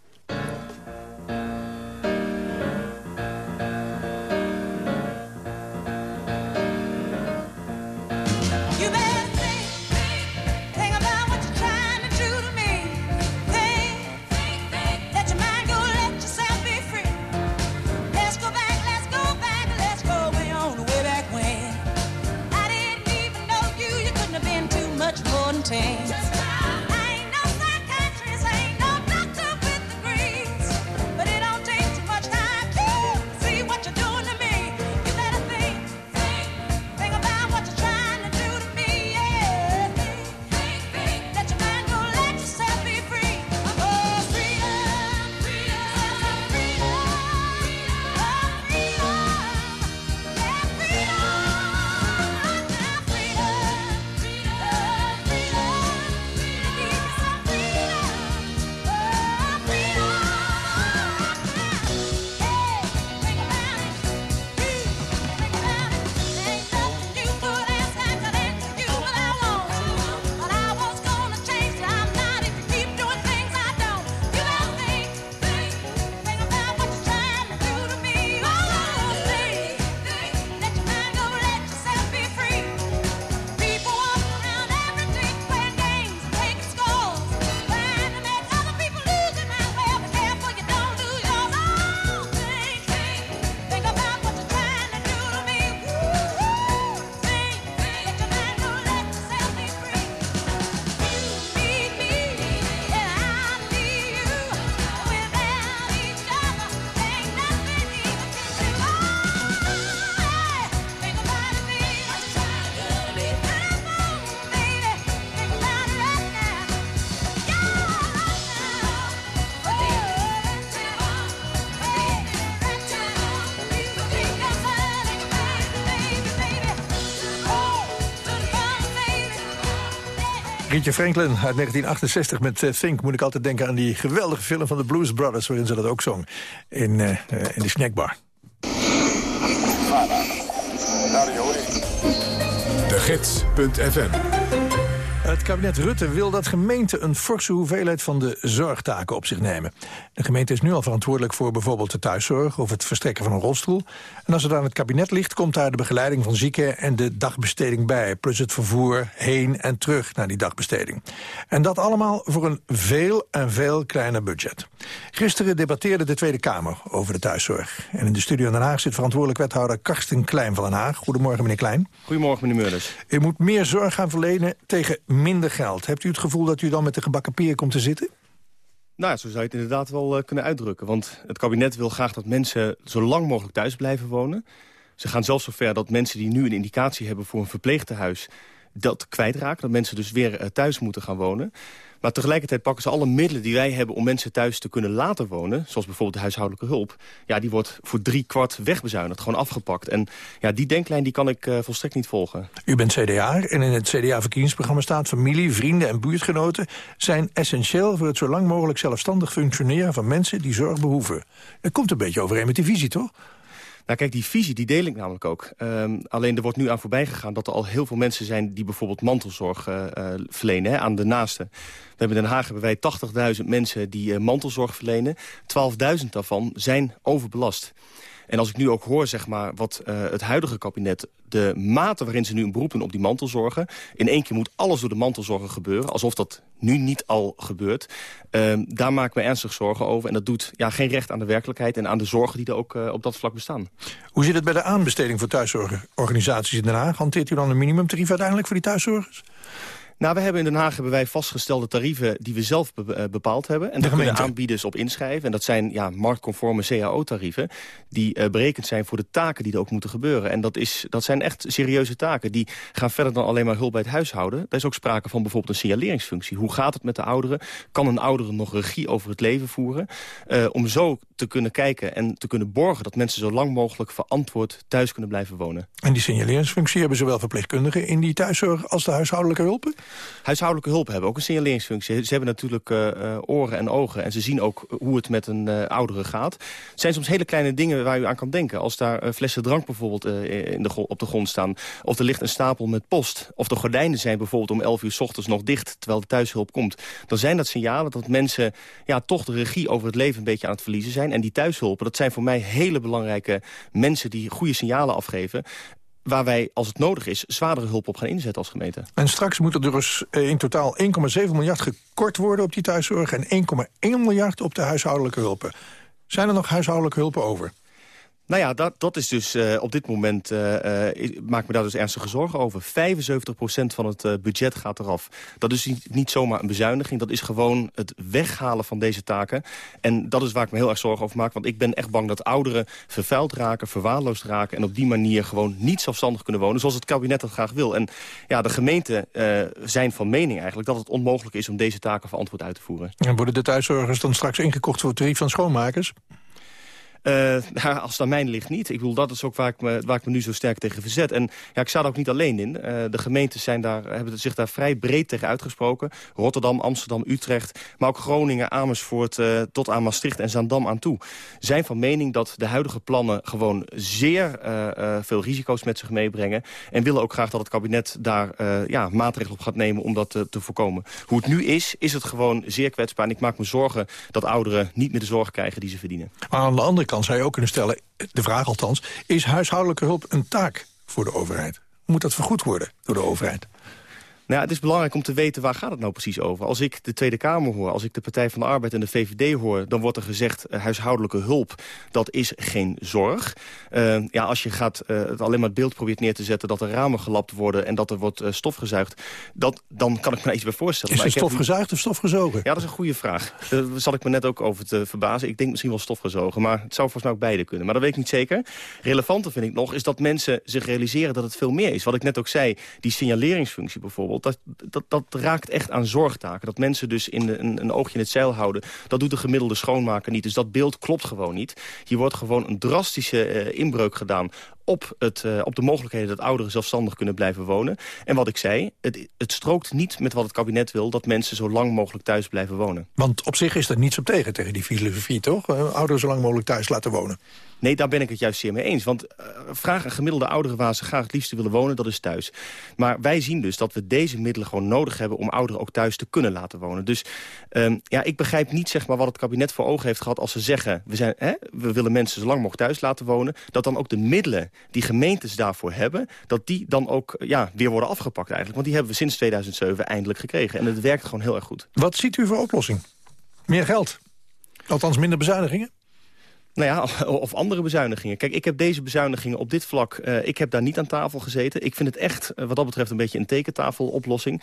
Rietje Franklin uit 1968 met uh, Think moet ik altijd denken aan die geweldige film van de Blues Brothers... waarin ze dat ook zong in, uh, in de snackbar. De Gids.fm het kabinet Rutte wil dat gemeenten een forse hoeveelheid van de zorgtaken op zich nemen. De gemeente is nu al verantwoordelijk voor bijvoorbeeld de thuiszorg of het verstrekken van een rolstoel. En als het aan het kabinet ligt, komt daar de begeleiding van zieken en de dagbesteding bij. Plus het vervoer heen en terug naar die dagbesteding. En dat allemaal voor een veel en veel kleiner budget. Gisteren debatteerde de Tweede Kamer over de thuiszorg. En in de studio in Den Haag zit verantwoordelijk wethouder Karsten Klein van Den Haag. Goedemorgen meneer Klein. Goedemorgen meneer Meurders. U moet meer zorg gaan verlenen tegen geld. Hebt u het gevoel dat u dan met de gebakken pier komt te zitten? Nou, zo zou je het inderdaad wel uh, kunnen uitdrukken. Want het kabinet wil graag dat mensen zo lang mogelijk thuis blijven wonen. Ze gaan zelfs zover dat mensen die nu een indicatie hebben voor een verpleegtehuis... dat kwijtraken. Dat mensen dus weer thuis moeten gaan wonen. Maar tegelijkertijd pakken ze alle middelen die wij hebben... om mensen thuis te kunnen laten wonen, zoals bijvoorbeeld de huishoudelijke hulp... ja, die wordt voor drie kwart wegbezuinigd, gewoon afgepakt. En ja, die denklijn die kan ik uh, volstrekt niet volgen. U bent CDA en in het CDA-verkiezingsprogramma staat... familie, vrienden en buurtgenoten zijn essentieel... voor het zo lang mogelijk zelfstandig functioneren van mensen die zorg behoeven. Het komt een beetje overeen met die visie, toch? Nou kijk, die visie die deel ik namelijk ook. Um, alleen er wordt nu aan voorbij gegaan dat er al heel veel mensen zijn... die bijvoorbeeld mantelzorg uh, uh, verlenen hè, aan de naasten. We hebben in Den Haag hebben wij 80.000 mensen die uh, mantelzorg verlenen. 12.000 daarvan zijn overbelast. En als ik nu ook hoor zeg maar, wat uh, het huidige kabinet... de mate waarin ze nu een beroep doen op die mantelzorgen... in één keer moet alles door de mantelzorgen gebeuren... alsof dat nu niet al gebeurt. Uh, daar maak ik me ernstig zorgen over. En dat doet ja, geen recht aan de werkelijkheid... en aan de zorgen die er ook uh, op dat vlak bestaan. Hoe zit het bij de aanbesteding voor thuiszorgorganisaties in Den Haag? Hanteert u dan een minimumtarief uiteindelijk voor die thuiszorgers? Nou, we hebben in Den Haag hebben wij vastgestelde tarieven die we zelf be bepaald hebben. En daar kunnen aanbieders op inschrijven. En dat zijn ja, marktconforme CAO-tarieven die uh, berekend zijn voor de taken die er ook moeten gebeuren. En dat, is, dat zijn echt serieuze taken. Die gaan verder dan alleen maar hulp bij het huishouden. Er is ook sprake van bijvoorbeeld een signaleringsfunctie. Hoe gaat het met de ouderen? Kan een oudere nog regie over het leven voeren? Uh, om zo te kunnen kijken en te kunnen borgen dat mensen zo lang mogelijk verantwoord thuis kunnen blijven wonen. En die signaleringsfunctie hebben zowel verpleegkundigen in die thuiszorg als de huishoudelijke hulpen? Huishoudelijke hulp hebben ook een signaleringsfunctie. Ze hebben natuurlijk uh, oren en ogen en ze zien ook hoe het met een uh, oudere gaat. Het zijn soms hele kleine dingen waar u aan kan denken. Als daar flessen drank bijvoorbeeld in de, op de grond staan... of er ligt een stapel met post... of de gordijnen zijn bijvoorbeeld om 11 uur s ochtends nog dicht... terwijl de thuishulp komt... dan zijn dat signalen dat mensen ja, toch de regie over het leven een beetje aan het verliezen zijn. En die thuishulpen, dat zijn voor mij hele belangrijke mensen... die goede signalen afgeven waar wij, als het nodig is, zwaardere hulp op gaan inzetten als gemeente. En straks moet er dus in totaal 1,7 miljard gekort worden op die thuiszorg... en 1,1 miljard op de huishoudelijke hulpen. Zijn er nog huishoudelijke hulpen over? Nou ja, dat, dat is dus uh, op dit moment, uh, maak me daar dus ernstige zorgen over. 75% van het budget gaat eraf. Dat is niet, niet, zomaar een bezuiniging, dat is gewoon het weghalen van deze taken. En dat is waar ik me heel erg zorgen over maak. Want ik ben echt bang dat ouderen vervuild raken, verwaarloosd raken... en op die manier gewoon niet zelfstandig kunnen wonen, zoals het kabinet dat graag wil. En ja, de gemeenten zijn van mening eigenlijk dat het onmogelijk is... om deze taken verantwoord uit te voeren. En worden de thuiszorgers dan straks ingekocht voor het van schoonmakers? Nou, als het aan mij ligt niet. Ik bedoel, dat is ook waar ik, me, waar ik me nu zo sterk tegen verzet. En ja, ik sta er ook niet alleen in. Uh, de gemeentes zijn daar, hebben zich daar vrij breed tegen uitgesproken. Rotterdam, Amsterdam, Utrecht, maar ook Groningen, Amersfoort... Uh, tot aan Maastricht en Zaandam aan toe. Zijn van mening dat de huidige plannen gewoon zeer veel risico's met zich meebrengen. En willen ook graag dat het kabinet daar ja, maatregelen op gaat nemen om dat te voorkomen. Hoe het nu is, is het gewoon zeer kwetsbaar. En ik maak me zorgen dat ouderen niet meer de zorg krijgen die ze verdienen. Maar aan de andere kant zou je ook kunnen stellen, de vraag althans... is huishoudelijke hulp een taak voor de overheid? Moet dat vergoed worden door de overheid? Nou het is belangrijk om te weten waar gaat het nou precies over. Als ik de Tweede Kamer hoor, als ik de Partij van de Arbeid en de VVD hoor... dan wordt er gezegd, uh, huishoudelijke hulp, dat is geen zorg. Uh, ja, als je gaat, uh, het alleen maar het beeld probeert neer te zetten... dat er ramen gelapt worden en dat er wordt stof gezuigd... Dat, dan kan ik me daar iets bij voorstellen. Is er stof gezuigd of stof gezogen? Ja, dat is een goede vraag. Daar zal ik me net ook over te verbazen. Ik denk misschien wel stof gezogen, maar het zou volgens mij ook beide kunnen. Maar dat weet ik niet zeker. Relevanter vind ik nog, is dat mensen zich realiseren dat het veel meer is. Wat ik net ook zei, die signaleringsfunctie bijvoorbeeld dat, dat, dat raakt echt aan zorgtaken. Dat mensen dus in een, een, oogje in het zeil houden. Dat doet de gemiddelde schoonmaker niet. Dus dat beeld klopt gewoon niet. Hier wordt gewoon een drastische uh, inbreuk gedaan op, het, uh, op de mogelijkheden dat ouderen zelfstandig kunnen blijven wonen. En wat ik zei, het, het strookt niet met wat het kabinet wil... dat mensen zo lang mogelijk thuis blijven wonen. Want op zich is er niets op tegen tegen die filosofie, toch? Uh, ouderen zo lang mogelijk thuis laten wonen. Nee, daar ben ik het juist zeer mee eens. Want uh, vraag een gemiddelde oudere waar ze graag het liefste willen wonen, dat is thuis. Maar wij zien dus dat we deze middelen gewoon nodig hebben... om ouderen ook thuis te kunnen laten wonen. Dus um, ja, ik begrijp niet zeg maar, wat het kabinet voor ogen heeft gehad... als ze zeggen, we, zijn, hè, we willen mensen zo lang mogelijk thuis laten wonen... dat dan ook de middelen die gemeentes daarvoor hebben... dat die dan ook ja, weer worden afgepakt eigenlijk. Want die hebben we sinds 2007 eindelijk gekregen. En het werkt gewoon heel erg goed. Wat ziet u voor oplossing? Meer geld? Althans minder bezuinigingen? Nou ja, of andere bezuinigingen. Kijk, ik heb deze bezuinigingen op dit vlak... Uh, ik heb daar niet aan tafel gezeten. Ik vind het echt, uh, wat dat betreft, een beetje een tekentafeloplossing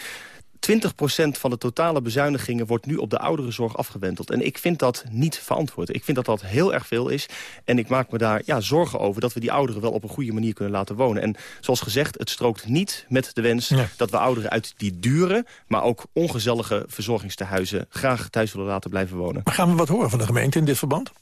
20% van de totale bezuinigingen wordt nu op de ouderenzorg afgewenteld. En ik vind dat niet verantwoord. Ik vind dat dat heel erg veel is. En ik maak me daar ja, zorgen over dat we die ouderen wel op een goede manier kunnen laten wonen. En zoals gezegd, het strookt niet met de wens dat we ouderen uit die dure... maar ook ongezellige verzorgingstehuizen graag thuis willen laten blijven wonen. Maar gaan we wat horen van de gemeente in dit verband?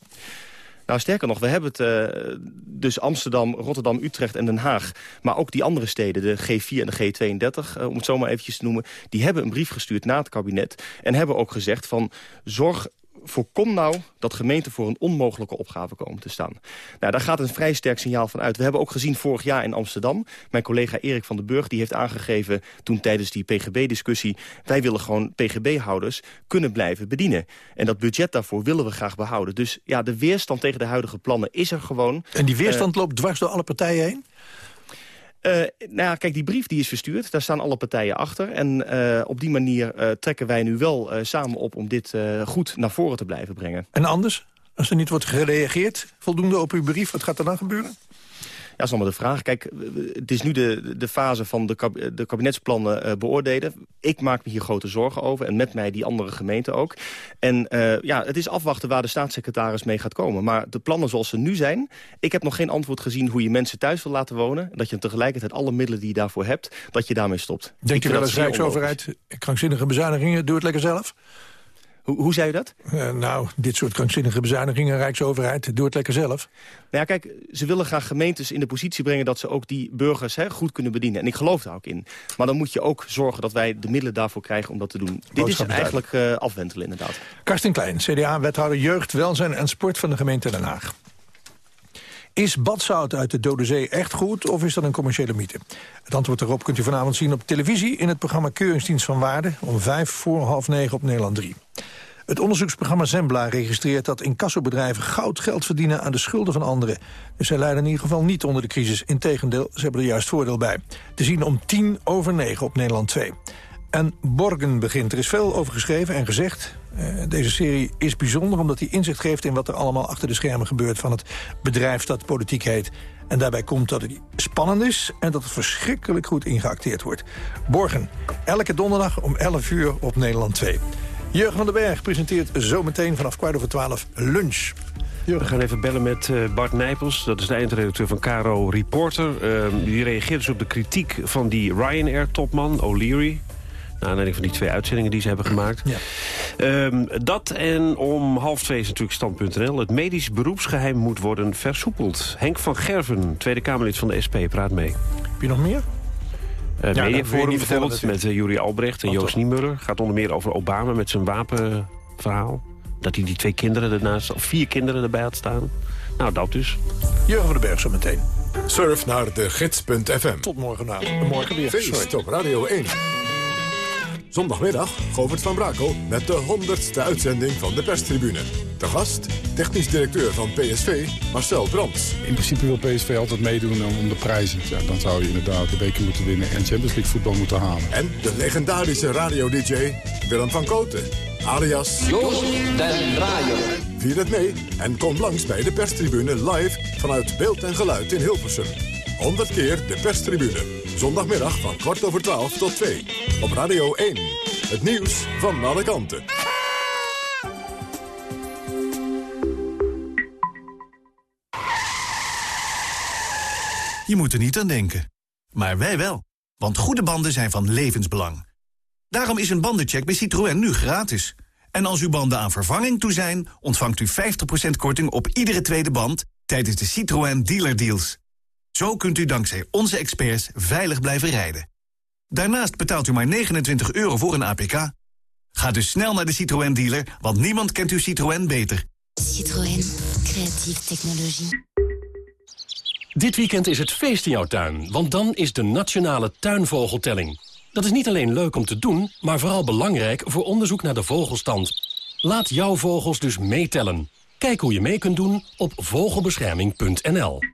Nou, sterker nog, we hebben het uh, dus Amsterdam, Rotterdam, Utrecht en Den Haag... maar ook die andere steden, de G4 en de G32, uh, om het zo maar eventjes te noemen... die hebben een brief gestuurd na het kabinet. En hebben ook gezegd van... zorg voorkom nou dat gemeenten voor een onmogelijke opgave komen te staan. Nou, daar gaat een vrij sterk signaal van uit. We hebben ook gezien vorig jaar in Amsterdam... mijn collega Erik van den Burg die heeft aangegeven... toen tijdens die PGB-discussie... wij willen gewoon PGB-houders kunnen blijven bedienen. En dat budget daarvoor willen we graag behouden. Dus ja, de weerstand tegen de huidige plannen is er gewoon. En die weerstand uh, loopt dwars door alle partijen heen? Uh, nou ja, kijk, die brief die is verstuurd. Daar staan alle partijen achter. En uh, op die manier uh, trekken wij nu wel samen op om dit goed naar voren te blijven brengen. En anders? Als er niet wordt gereageerd, voldoende op uw brief, wat gaat er dan gebeuren? Ja, dat is allemaal de vraag. Kijk, het is nu de, de fase van de, kab de kabinetsplannen uh, beoordelen. Ik maak me hier grote zorgen over. En met mij die andere gemeenten ook. En uh, ja, het is afwachten waar de staatssecretaris mee gaat komen. Maar de plannen zoals ze nu zijn... Ik heb nog geen antwoord gezien hoe je mensen thuis wil laten wonen. Dat je tegelijkertijd alle middelen die je daarvoor hebt... dat je daarmee stopt. Denk je wel eens Rijksoverheid, krankzinnige bezuinigingen... doe het lekker zelf? Hoe, hoe zei u dat? Uh, nou, dit soort krankzinnige bezuinigingen, Rijksoverheid, doe het lekker zelf. Nou ja, kijk, ze willen graag gemeentes in de positie brengen... dat ze ook die burgers hè, goed kunnen bedienen. En ik geloof daar ook in. Maar dan moet je ook zorgen dat wij de middelen daarvoor krijgen om dat te doen. Dit is eigenlijk uh, afwentelen, inderdaad. Karsten Klein, CDA-wethouder Jeugd, Welzijn en Sport van de gemeente Den Haag. Is badzout uit de Dode Zee echt goed of is dat een commerciële mythe? Het antwoord daarop kunt u vanavond zien op televisie... in het programma Keuringsdienst van Waarde om vijf voor half negen op Nederland 3. Het onderzoeksprogramma Zembla registreert dat incassobedrijven goud geld verdienen aan de schulden van anderen. Dus zij lijden in ieder geval niet onder de crisis. Integendeel, ze hebben er juist voordeel bij. Te zien om tien over negen op Nederland 2. En Borgen begint. Er is veel over geschreven en gezegd. Uh, deze serie is bijzonder omdat hij inzicht geeft in wat er allemaal achter de schermen gebeurt van het bedrijf dat politiek heet. En daarbij komt dat het spannend is en dat het verschrikkelijk goed ingeacteerd wordt. Borgen, elke donderdag om 11 uur op Nederland 2. Jurgen van den Berg presenteert zometeen vanaf kwart over twaalf lunch. We gaan even bellen met uh, Bart Nijpels. Dat is de eindredacteur van Caro Reporter. Uh, die reageert dus op de kritiek van die Ryanair-topman, O'Leary. Naar aanleiding van die twee uitzendingen die ze hebben gemaakt. Ja. Um, dat en om half twee is natuurlijk stand.nl. Het medisch beroepsgeheim moet worden versoepeld. Henk van Gerven, Tweede Kamerlid van de SP, praat mee. Heb je nog meer? Uh, ja, Mediaforum bijvoorbeeld met uh, Juri Albrecht en Joost Niemuller. Gaat onder meer over Obama met zijn wapenverhaal. Dat hij die twee kinderen ernaast, of vier kinderen erbij had staan. Nou, dat dus. Jurgen van den Berg zo meteen. Surf naar de gids.fm. Tot morgenavond. Morgen weer. Feest op Radio 1. Zondagmiddag Govert van Brakel met de 100ste uitzending van de perstribune. De gast, technisch directeur van PSV, Marcel Brands. In principe wil PSV altijd meedoen om de prijzen. Ja, dan zou je inderdaad de beker moeten winnen en Champions League voetbal moeten halen. En de legendarische radio-dj Willem van Koten, alias... Joost den Draaier. Vier het mee en kom langs bij de perstribune live vanuit beeld en geluid in Hilversum. 100 keer de perstribune. Zondagmiddag van kwart over twaalf tot twee. Op Radio 1. Het nieuws van alle kanten. Je moet er niet aan denken. Maar wij wel. Want goede banden zijn van levensbelang. Daarom is een bandencheck bij Citroën nu gratis. En als uw banden aan vervanging toe zijn... ontvangt u 50% korting op iedere tweede band... tijdens de Citroën Dealer Deals. Zo kunt u dankzij onze experts veilig blijven rijden. Daarnaast betaalt u maar 29 euro voor een APK. Ga dus snel naar de Citroën dealer, want niemand kent uw Citroën beter. Citroën, creatieve technologie. Dit weekend is het feest in jouw tuin, want dan is de Nationale Tuinvogeltelling. Dat is niet alleen leuk om te doen, maar vooral belangrijk voor onderzoek naar de vogelstand. Laat jouw vogels dus meetellen. Kijk hoe je mee kunt doen op vogelbescherming.nl.